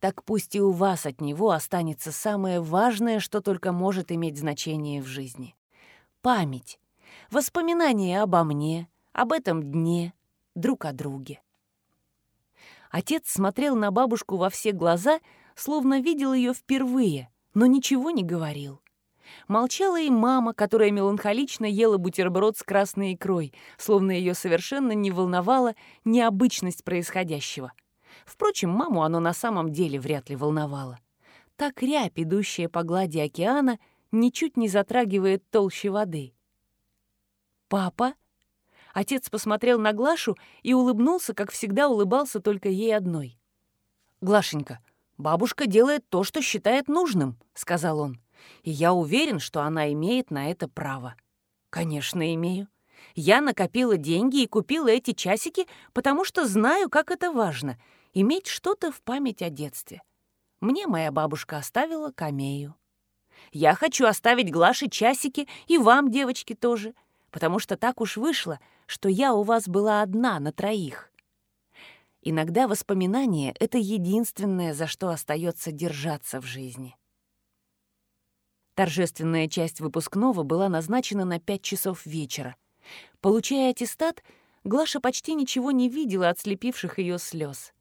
Так пусть и у вас от него останется самое важное, что только может иметь значение в жизни. Память. Воспоминания обо мне, об этом дне, друг о друге. Отец смотрел на бабушку во все глаза, словно видел ее впервые, но ничего не говорил. Молчала и мама, которая меланхолично ела бутерброд с красной икрой, словно ее совершенно не волновала необычность происходящего. Впрочем, маму оно на самом деле вряд ли волновало. Так рябь, идущая по глади океана, ничуть не затрагивает толще воды. «Папа?» Отец посмотрел на Глашу и улыбнулся, как всегда улыбался только ей одной. «Глашенька, бабушка делает то, что считает нужным», — сказал он и я уверен, что она имеет на это право. Конечно, имею. Я накопила деньги и купила эти часики, потому что знаю, как это важно — иметь что-то в память о детстве. Мне моя бабушка оставила камею. Я хочу оставить Глаше часики и вам, девочки, тоже, потому что так уж вышло, что я у вас была одна на троих. Иногда воспоминания — это единственное, за что остается держаться в жизни. Торжественная часть выпускного была назначена на пять часов вечера. Получая аттестат, Глаша почти ничего не видела от слепивших ее слез.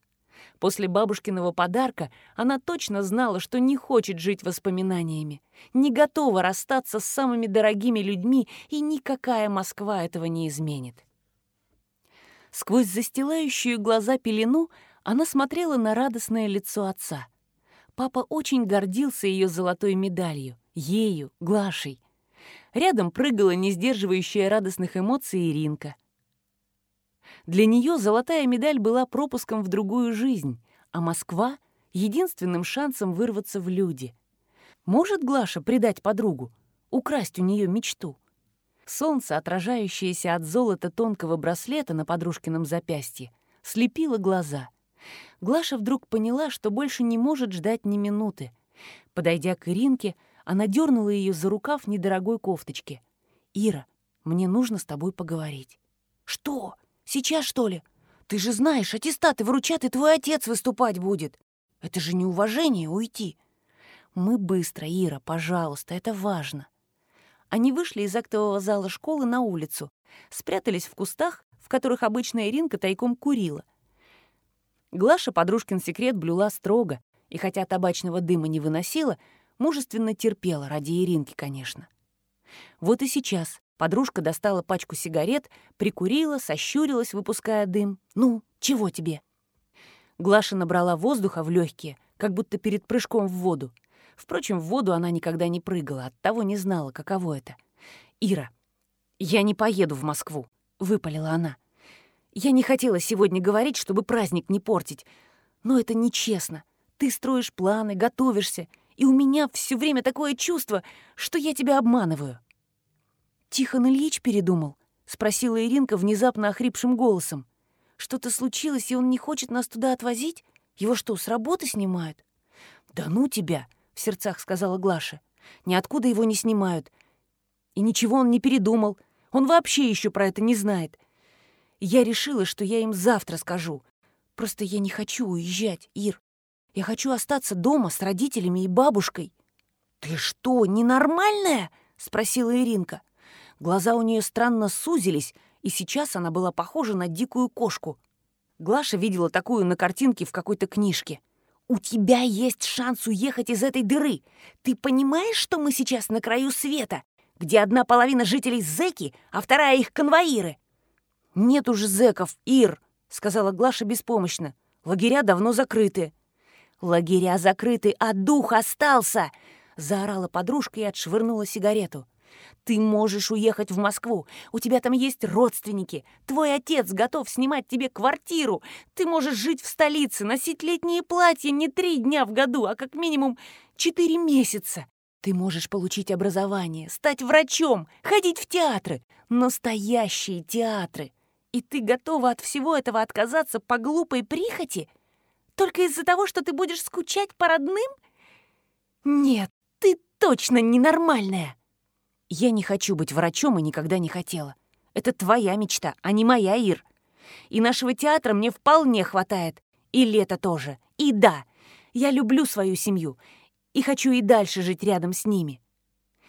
После бабушкиного подарка она точно знала, что не хочет жить воспоминаниями, не готова расстаться с самыми дорогими людьми, и никакая Москва этого не изменит. Сквозь застилающую глаза пелену она смотрела на радостное лицо отца. Папа очень гордился ее золотой медалью ею, Глашей. Рядом прыгала не сдерживающая радостных эмоций Иринка. Для нее золотая медаль была пропуском в другую жизнь, а Москва — единственным шансом вырваться в люди. Может Глаша предать подругу, украсть у нее мечту? Солнце, отражающееся от золота тонкого браслета на подружкином запястье, слепило глаза. Глаша вдруг поняла, что больше не может ждать ни минуты. Подойдя к Иринке, она дернула ее за рукав недорогой кофточки. «Ира, мне нужно с тобой поговорить». «Что? Сейчас, что ли? Ты же знаешь, аттестаты вручат, и твой отец выступать будет. Это же неуважение уйти». «Мы быстро, Ира, пожалуйста, это важно». Они вышли из актового зала школы на улицу, спрятались в кустах, в которых обычная Иринка тайком курила. Глаша подружкин секрет блюла строго, и хотя табачного дыма не выносила, мужественно терпела, ради Иринки, конечно. Вот и сейчас подружка достала пачку сигарет, прикурила, сощурилась, выпуская дым. «Ну, чего тебе?» Глаша набрала воздуха в легкие, как будто перед прыжком в воду. Впрочем, в воду она никогда не прыгала, оттого не знала, каково это. «Ира, я не поеду в Москву», — выпалила она. «Я не хотела сегодня говорить, чтобы праздник не портить, но это нечестно. Ты строишь планы, готовишься, и у меня все время такое чувство, что я тебя обманываю». «Тихон Ильич передумал?» — спросила Иринка внезапно охрипшим голосом. «Что-то случилось, и он не хочет нас туда отвозить? Его что, с работы снимают?» «Да ну тебя!» в сердцах сказала Глаша. «Ниоткуда его не снимают. И ничего он не передумал. Он вообще еще про это не знает. Я решила, что я им завтра скажу. Просто я не хочу уезжать, Ир. Я хочу остаться дома с родителями и бабушкой». «Ты что, ненормальная?» — спросила Иринка. Глаза у нее странно сузились, и сейчас она была похожа на дикую кошку. Глаша видела такую на картинке в какой-то книжке. У тебя есть шанс уехать из этой дыры. Ты понимаешь, что мы сейчас на краю света, где одна половина жителей зэки, а вторая их конвоиры? Нет уже зэков, Ир, сказала Глаша беспомощно. Лагеря давно закрыты. Лагеря закрыты, а дух остался, заорала подружка и отшвырнула сигарету. Ты можешь уехать в Москву. У тебя там есть родственники. Твой отец готов снимать тебе квартиру. Ты можешь жить в столице, носить летние платья не три дня в году, а как минимум четыре месяца. Ты можешь получить образование, стать врачом, ходить в театры. Настоящие театры. И ты готова от всего этого отказаться по глупой прихоти? Только из-за того, что ты будешь скучать по родным? Нет, ты точно ненормальная. Я не хочу быть врачом и никогда не хотела. Это твоя мечта, а не моя, Ир. И нашего театра мне вполне хватает. И лето тоже. И да, я люблю свою семью и хочу и дальше жить рядом с ними.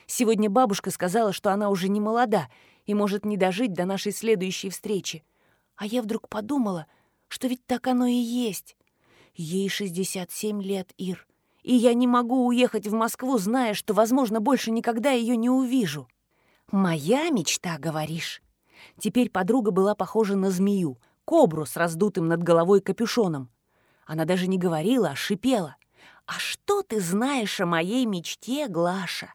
Сегодня бабушка сказала, что она уже не молода и может не дожить до нашей следующей встречи. А я вдруг подумала, что ведь так оно и есть. Ей 67 лет, Ир и я не могу уехать в Москву, зная, что, возможно, больше никогда ее не увижу. Моя мечта, говоришь? Теперь подруга была похожа на змею, кобру с раздутым над головой капюшоном. Она даже не говорила, а шипела. «А что ты знаешь о моей мечте, Глаша?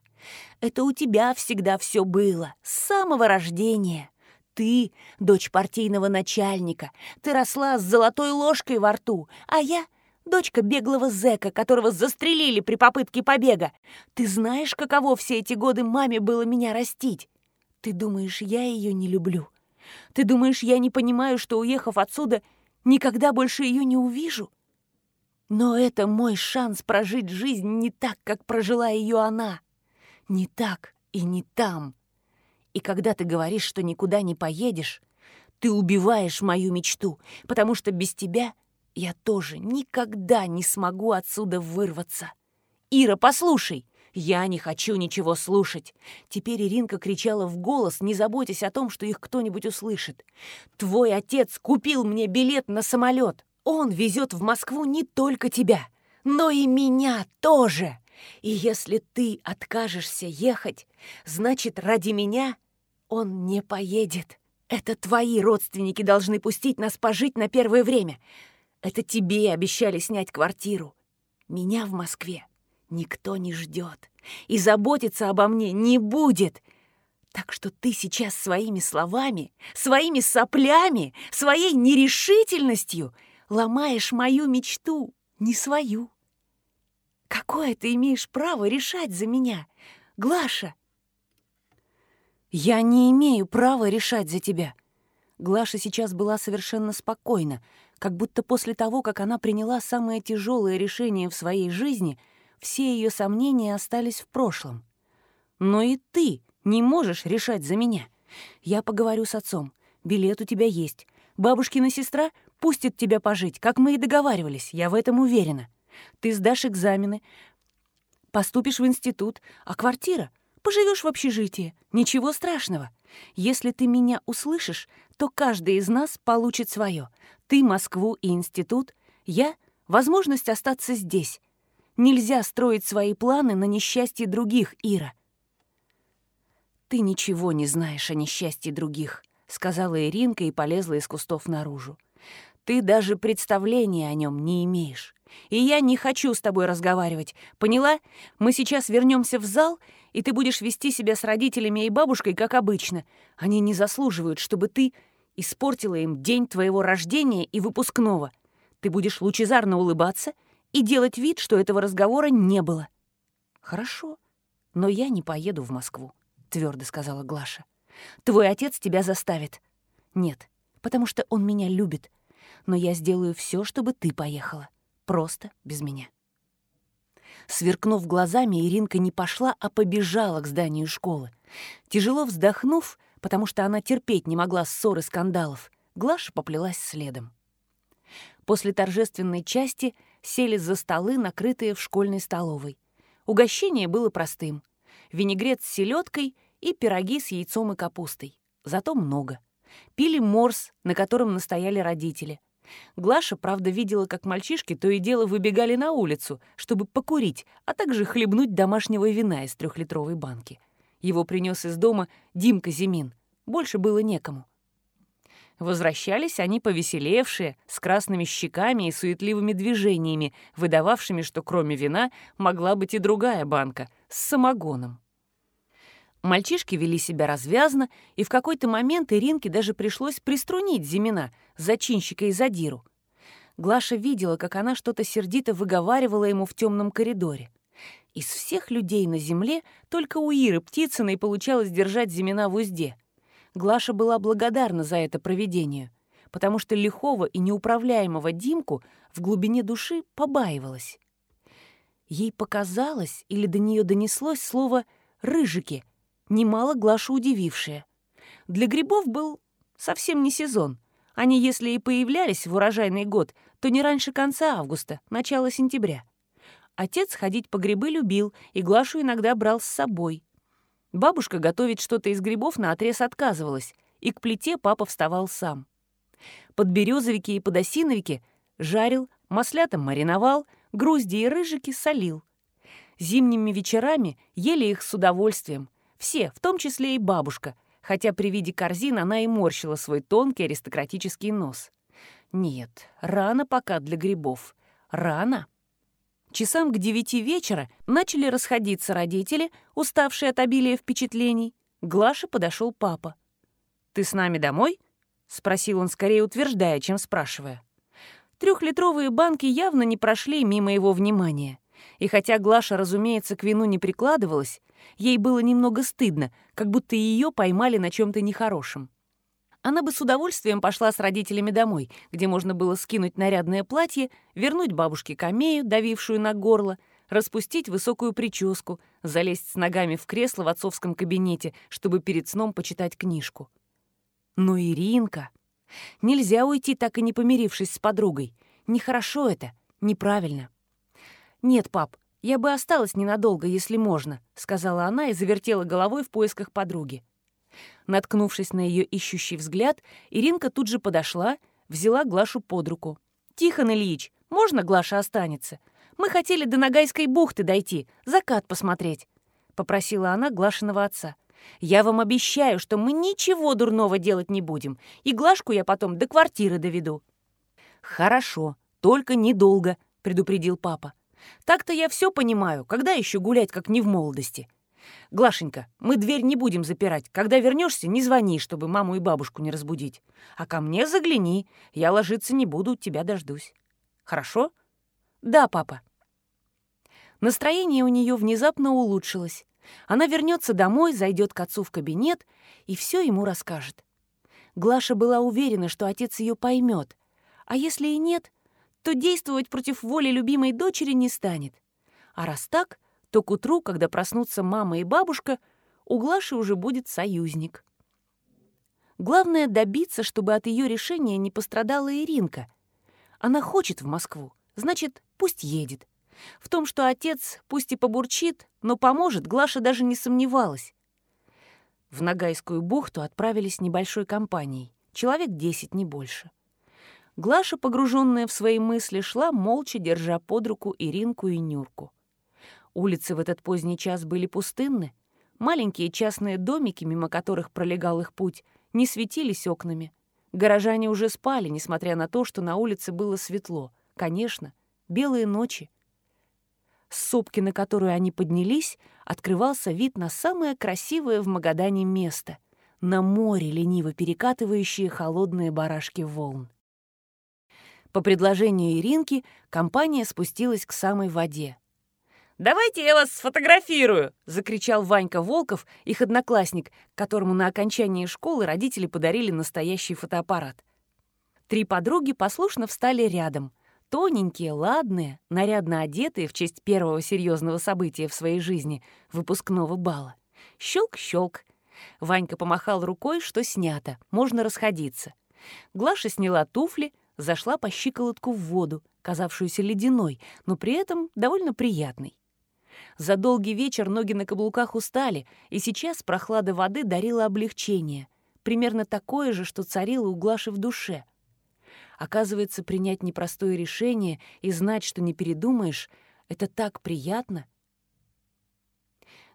Это у тебя всегда все было, с самого рождения. Ты — дочь партийного начальника, ты росла с золотой ложкой во рту, а я Дочка беглого зэка, которого застрелили при попытке побега. Ты знаешь, каково все эти годы маме было меня растить? Ты думаешь, я ее не люблю? Ты думаешь, я не понимаю, что, уехав отсюда, никогда больше ее не увижу? Но это мой шанс прожить жизнь не так, как прожила ее она. Не так и не там. И когда ты говоришь, что никуда не поедешь, ты убиваешь мою мечту, потому что без тебя — я тоже никогда не смогу отсюда вырваться. Ира, послушай! Я не хочу ничего слушать. Теперь Иринка кричала в голос, не заботясь о том, что их кто-нибудь услышит. Твой отец купил мне билет на самолет. Он везет в Москву не только тебя, но и меня тоже. И если ты откажешься ехать, значит, ради меня он не поедет. Это твои родственники должны пустить нас пожить на первое время. Это тебе обещали снять квартиру. Меня в Москве никто не ждет и заботиться обо мне не будет. Так что ты сейчас своими словами, своими соплями, своей нерешительностью ломаешь мою мечту, не свою. Какое ты имеешь право решать за меня, Глаша? Я не имею права решать за тебя. Глаша сейчас была совершенно спокойна, как будто после того, как она приняла самое тяжелое решение в своей жизни, все ее сомнения остались в прошлом. «Но и ты не можешь решать за меня. Я поговорю с отцом. Билет у тебя есть. Бабушкина сестра пустит тебя пожить, как мы и договаривались, я в этом уверена. Ты сдашь экзамены, поступишь в институт, а квартира поживешь в общежитии. Ничего страшного. Если ты меня услышишь, то каждый из нас получит свое. Ты — Москву и институт, я — возможность остаться здесь. Нельзя строить свои планы на несчастье других, Ира. «Ты ничего не знаешь о несчастье других», — сказала Иринка и полезла из кустов наружу. «Ты даже представления о нем не имеешь. И я не хочу с тобой разговаривать. Поняла? Мы сейчас вернемся в зал, и ты будешь вести себя с родителями и бабушкой, как обычно. Они не заслуживают, чтобы ты испортила им день твоего рождения и выпускного. Ты будешь лучезарно улыбаться и делать вид, что этого разговора не было. Хорошо, но я не поеду в Москву, твердо сказала Глаша. Твой отец тебя заставит. Нет, потому что он меня любит. Но я сделаю все, чтобы ты поехала. Просто без меня. Сверкнув глазами, Иринка не пошла, а побежала к зданию школы. Тяжело вздохнув, потому что она терпеть не могла ссоры скандалов, Глаша поплелась следом. После торжественной части сели за столы, накрытые в школьной столовой. Угощение было простым. Винегрет с селедкой и пироги с яйцом и капустой. Зато много. Пили морс, на котором настояли родители. Глаша, правда, видела, как мальчишки то и дело выбегали на улицу, чтобы покурить, а также хлебнуть домашнего вина из трехлитровой банки. Его принес из дома Димка Зимин. Больше было некому. Возвращались они повеселевшие, с красными щеками и суетливыми движениями, выдававшими, что кроме вина могла быть и другая банка с самогоном. Мальчишки вели себя развязно, и в какой-то момент Иринке даже пришлось приструнить Зимина, зачинщика и задиру. Глаша видела, как она что-то сердито выговаривала ему в темном коридоре. Из всех людей на земле только у Иры Птицыной получалось держать Зимина в узде. Глаша была благодарна за это проведение, потому что лихого и неуправляемого Димку в глубине души побаивалась. Ей показалось или до нее донеслось слово «рыжики», немало Глашу удивившее. Для грибов был совсем не сезон. Они, если и появлялись в урожайный год, то не раньше конца августа, начала сентября. Отец ходить по грибы любил, и Глашу иногда брал с собой. Бабушка готовить что-то из грибов на отрез отказывалась, и к плите папа вставал сам. Подберезовики и подосиновики жарил, маслятом мариновал, грузди и рыжики солил. Зимними вечерами ели их с удовольствием, все, в том числе и бабушка, хотя при виде корзин она и морщила свой тонкий аристократический нос. Нет, рано пока для грибов. Рано. Часам к девяти вечера начали расходиться родители, уставшие от обилия впечатлений. К Глаше подошел папа. «Ты с нами домой?» — спросил он, скорее утверждая, чем спрашивая. Трехлитровые банки явно не прошли мимо его внимания. И хотя Глаша, разумеется, к вину не прикладывалась, ей было немного стыдно, как будто ее поймали на чем-то нехорошем. Она бы с удовольствием пошла с родителями домой, где можно было скинуть нарядное платье, вернуть бабушке камею, давившую на горло, распустить высокую прическу, залезть с ногами в кресло в отцовском кабинете, чтобы перед сном почитать книжку. Но Иринка... Нельзя уйти, так и не помирившись с подругой. Нехорошо это, неправильно. «Нет, пап, я бы осталась ненадолго, если можно», — сказала она и завертела головой в поисках подруги. Наткнувшись на ее ищущий взгляд, Иринка тут же подошла, взяла Глашу под руку. «Тихон Ильич, можно Глаша останется? Мы хотели до Ногайской бухты дойти, закат посмотреть», — попросила она Глашиного отца. «Я вам обещаю, что мы ничего дурного делать не будем, и Глашку я потом до квартиры доведу». «Хорошо, только недолго», — предупредил папа. Так-то я все понимаю, когда еще гулять, как не в молодости. Глашенька, мы дверь не будем запирать. Когда вернешься, не звони, чтобы маму и бабушку не разбудить. А ко мне загляни. Я ложиться не буду, тебя дождусь. Хорошо? Да, папа. Настроение у нее внезапно улучшилось. Она вернется домой, зайдет к отцу в кабинет и все ему расскажет. Глаша была уверена, что отец ее поймет, А если и нет, то действовать против воли любимой дочери не станет. А раз так, то к утру, когда проснутся мама и бабушка, у Глаши уже будет союзник. Главное — добиться, чтобы от ее решения не пострадала Иринка. Она хочет в Москву, значит, пусть едет. В том, что отец пусть и побурчит, но поможет, Глаша даже не сомневалась. В Ногайскую бухту отправились небольшой компанией, человек десять, не больше. Глаша, погруженная в свои мысли, шла, молча держа под руку Иринку и Нюрку. Улицы в этот поздний час были пустынны. Маленькие частные домики, мимо которых пролегал их путь, не светились окнами. Горожане уже спали, несмотря на то, что на улице было светло. Конечно, белые ночи. С сопки, на которую они поднялись, открывался вид на самое красивое в Магадане место — на море, лениво перекатывающие холодные барашки волн. По предложению Иринки компания спустилась к самой воде. «Давайте я вас сфотографирую!» — закричал Ванька Волков, их одноклассник, которому на окончании школы родители подарили настоящий фотоаппарат. Три подруги послушно встали рядом. Тоненькие, ладные, нарядно одетые в честь первого серьезного события в своей жизни — выпускного бала. Щелк-щелк. Ванька помахал рукой, что снято, можно расходиться. Глаша сняла туфли, зашла по щиколотку в воду, казавшуюся ледяной, но при этом довольно приятной. За долгий вечер ноги на каблуках устали, и сейчас прохлада воды дарила облегчение, примерно такое же, что царило у Глаши в душе. Оказывается, принять непростое решение и знать, что не передумаешь, это так приятно.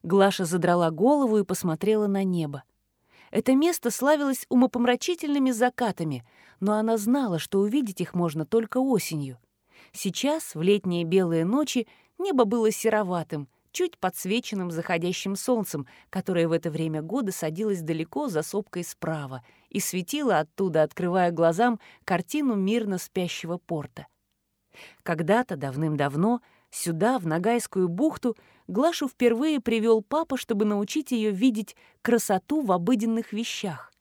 Глаша задрала голову и посмотрела на небо. Это место славилось умопомрачительными закатами, но она знала, что увидеть их можно только осенью. Сейчас, в летние белые ночи, Небо было сероватым, чуть подсвеченным заходящим солнцем, которое в это время года садилось далеко за сопкой справа и светило оттуда, открывая глазам картину мирно спящего порта. Когда-то, давным-давно, сюда, в Ногайскую бухту, Глашу впервые привел папа, чтобы научить ее видеть красоту в обыденных вещах.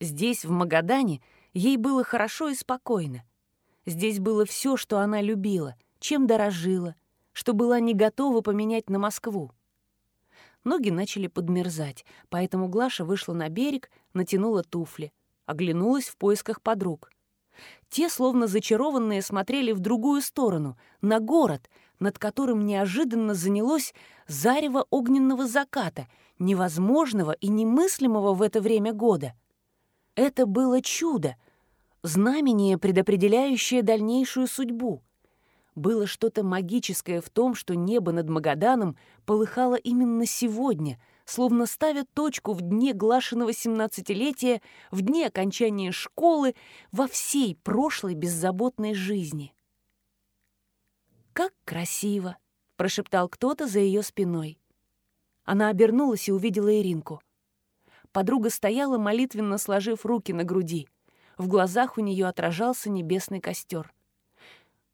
Здесь, в Магадане, ей было хорошо и спокойно. Здесь было все, что она любила, чем дорожила — что была не готова поменять на Москву. Ноги начали подмерзать, поэтому Глаша вышла на берег, натянула туфли, оглянулась в поисках подруг. Те, словно зачарованные, смотрели в другую сторону, на город, над которым неожиданно занялось зарево огненного заката, невозможного и немыслимого в это время года. Это было чудо, знамение, предопределяющее дальнейшую судьбу — было что-то магическое в том, что небо над Магаданом полыхало именно сегодня, словно ставя точку в дне глашенного семнадцатилетия, в дне окончания школы, во всей прошлой беззаботной жизни. «Как красиво!» — прошептал кто-то за ее спиной. Она обернулась и увидела Иринку. Подруга стояла, молитвенно сложив руки на груди. В глазах у нее отражался небесный костер.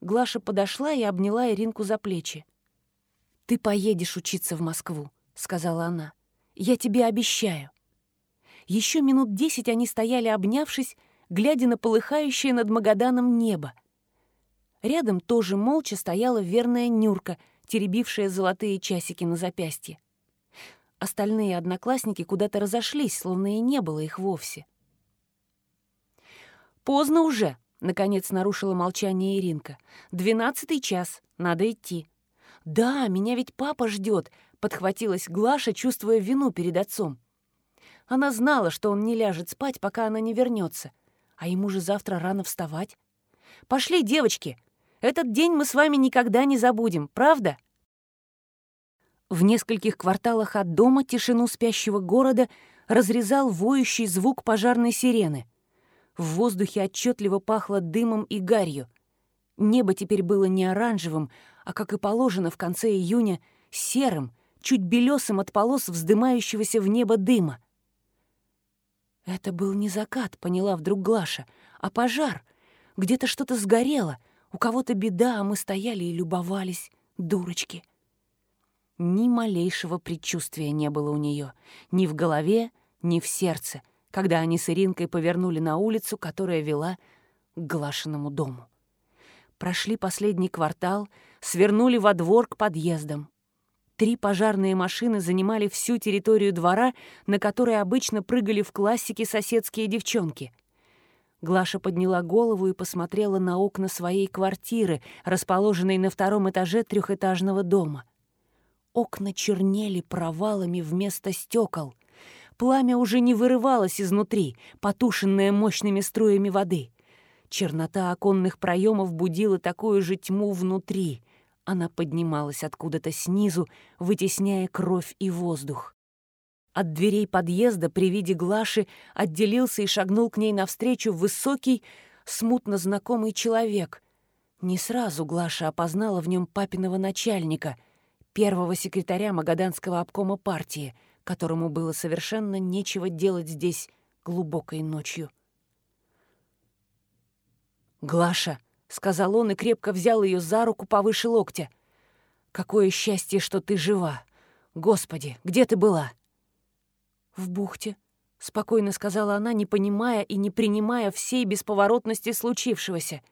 Глаша подошла и обняла Иринку за плечи. «Ты поедешь учиться в Москву», — сказала она. «Я тебе обещаю». Еще минут десять они стояли, обнявшись, глядя на полыхающее над Магаданом небо. Рядом тоже молча стояла верная Нюрка, теребившая золотые часики на запястье. Остальные одноклассники куда-то разошлись, словно и не было их вовсе. «Поздно уже», Наконец нарушила молчание Иринка. «Двенадцатый час. Надо идти». «Да, меня ведь папа ждет», — подхватилась Глаша, чувствуя вину перед отцом. Она знала, что он не ляжет спать, пока она не вернется, а ему же завтра рано вставать. «Пошли, девочки! Этот день мы с вами никогда не забудем, правда?» В нескольких кварталах от дома тишину спящего города разрезал воющий звук пожарной сирены. В воздухе отчетливо пахло дымом и гарью. Небо теперь было не оранжевым, а, как и положено в конце июня, серым, чуть белесым от полос вздымающегося в небо дыма. Это был не закат, поняла вдруг Глаша, а пожар. Где-то что-то сгорело, у кого-то беда, а мы стояли и любовались, дурочки. Ни малейшего предчувствия не было у нее, ни в голове, ни в сердце, когда они с Иринкой повернули на улицу, которая вела к Глашиному дому. Прошли последний квартал, свернули во двор к подъездам. Три пожарные машины занимали всю территорию двора, на которой обычно прыгали в классике соседские девчонки. Глаша подняла голову и посмотрела на окна своей квартиры, расположенной на втором этаже трехэтажного дома. Окна чернели провалами вместо стекол. Пламя уже не вырывалось изнутри, потушенное мощными струями воды. Чернота оконных проемов будила такую же тьму внутри. Она поднималась откуда-то снизу, вытесняя кровь и воздух. От дверей подъезда при виде Глаши отделился и шагнул к ней навстречу высокий, смутно знакомый человек. Не сразу Глаша опознала в нем папиного начальника, первого секретаря Магаданского обкома партии, которому было совершенно нечего делать здесь глубокой ночью. «Глаша», — сказал он и крепко взял ее за руку повыше локтя. «Какое счастье, что ты жива! Господи, где ты была?» «В бухте», — спокойно сказала она, не понимая и не принимая всей бесповоротности случившегося.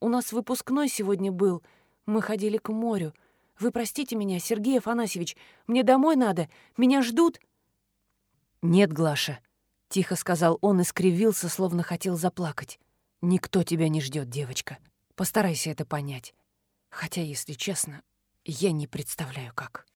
«У нас выпускной сегодня был. Мы ходили к морю. Вы простите меня, Сергей Афанасьевич, мне домой надо. Меня ждут». «Нет, Глаша», — тихо сказал он и скривился, словно хотел заплакать. Никто тебя не ждет, девочка. Постарайся это понять. Хотя, если честно, я не представляю, как.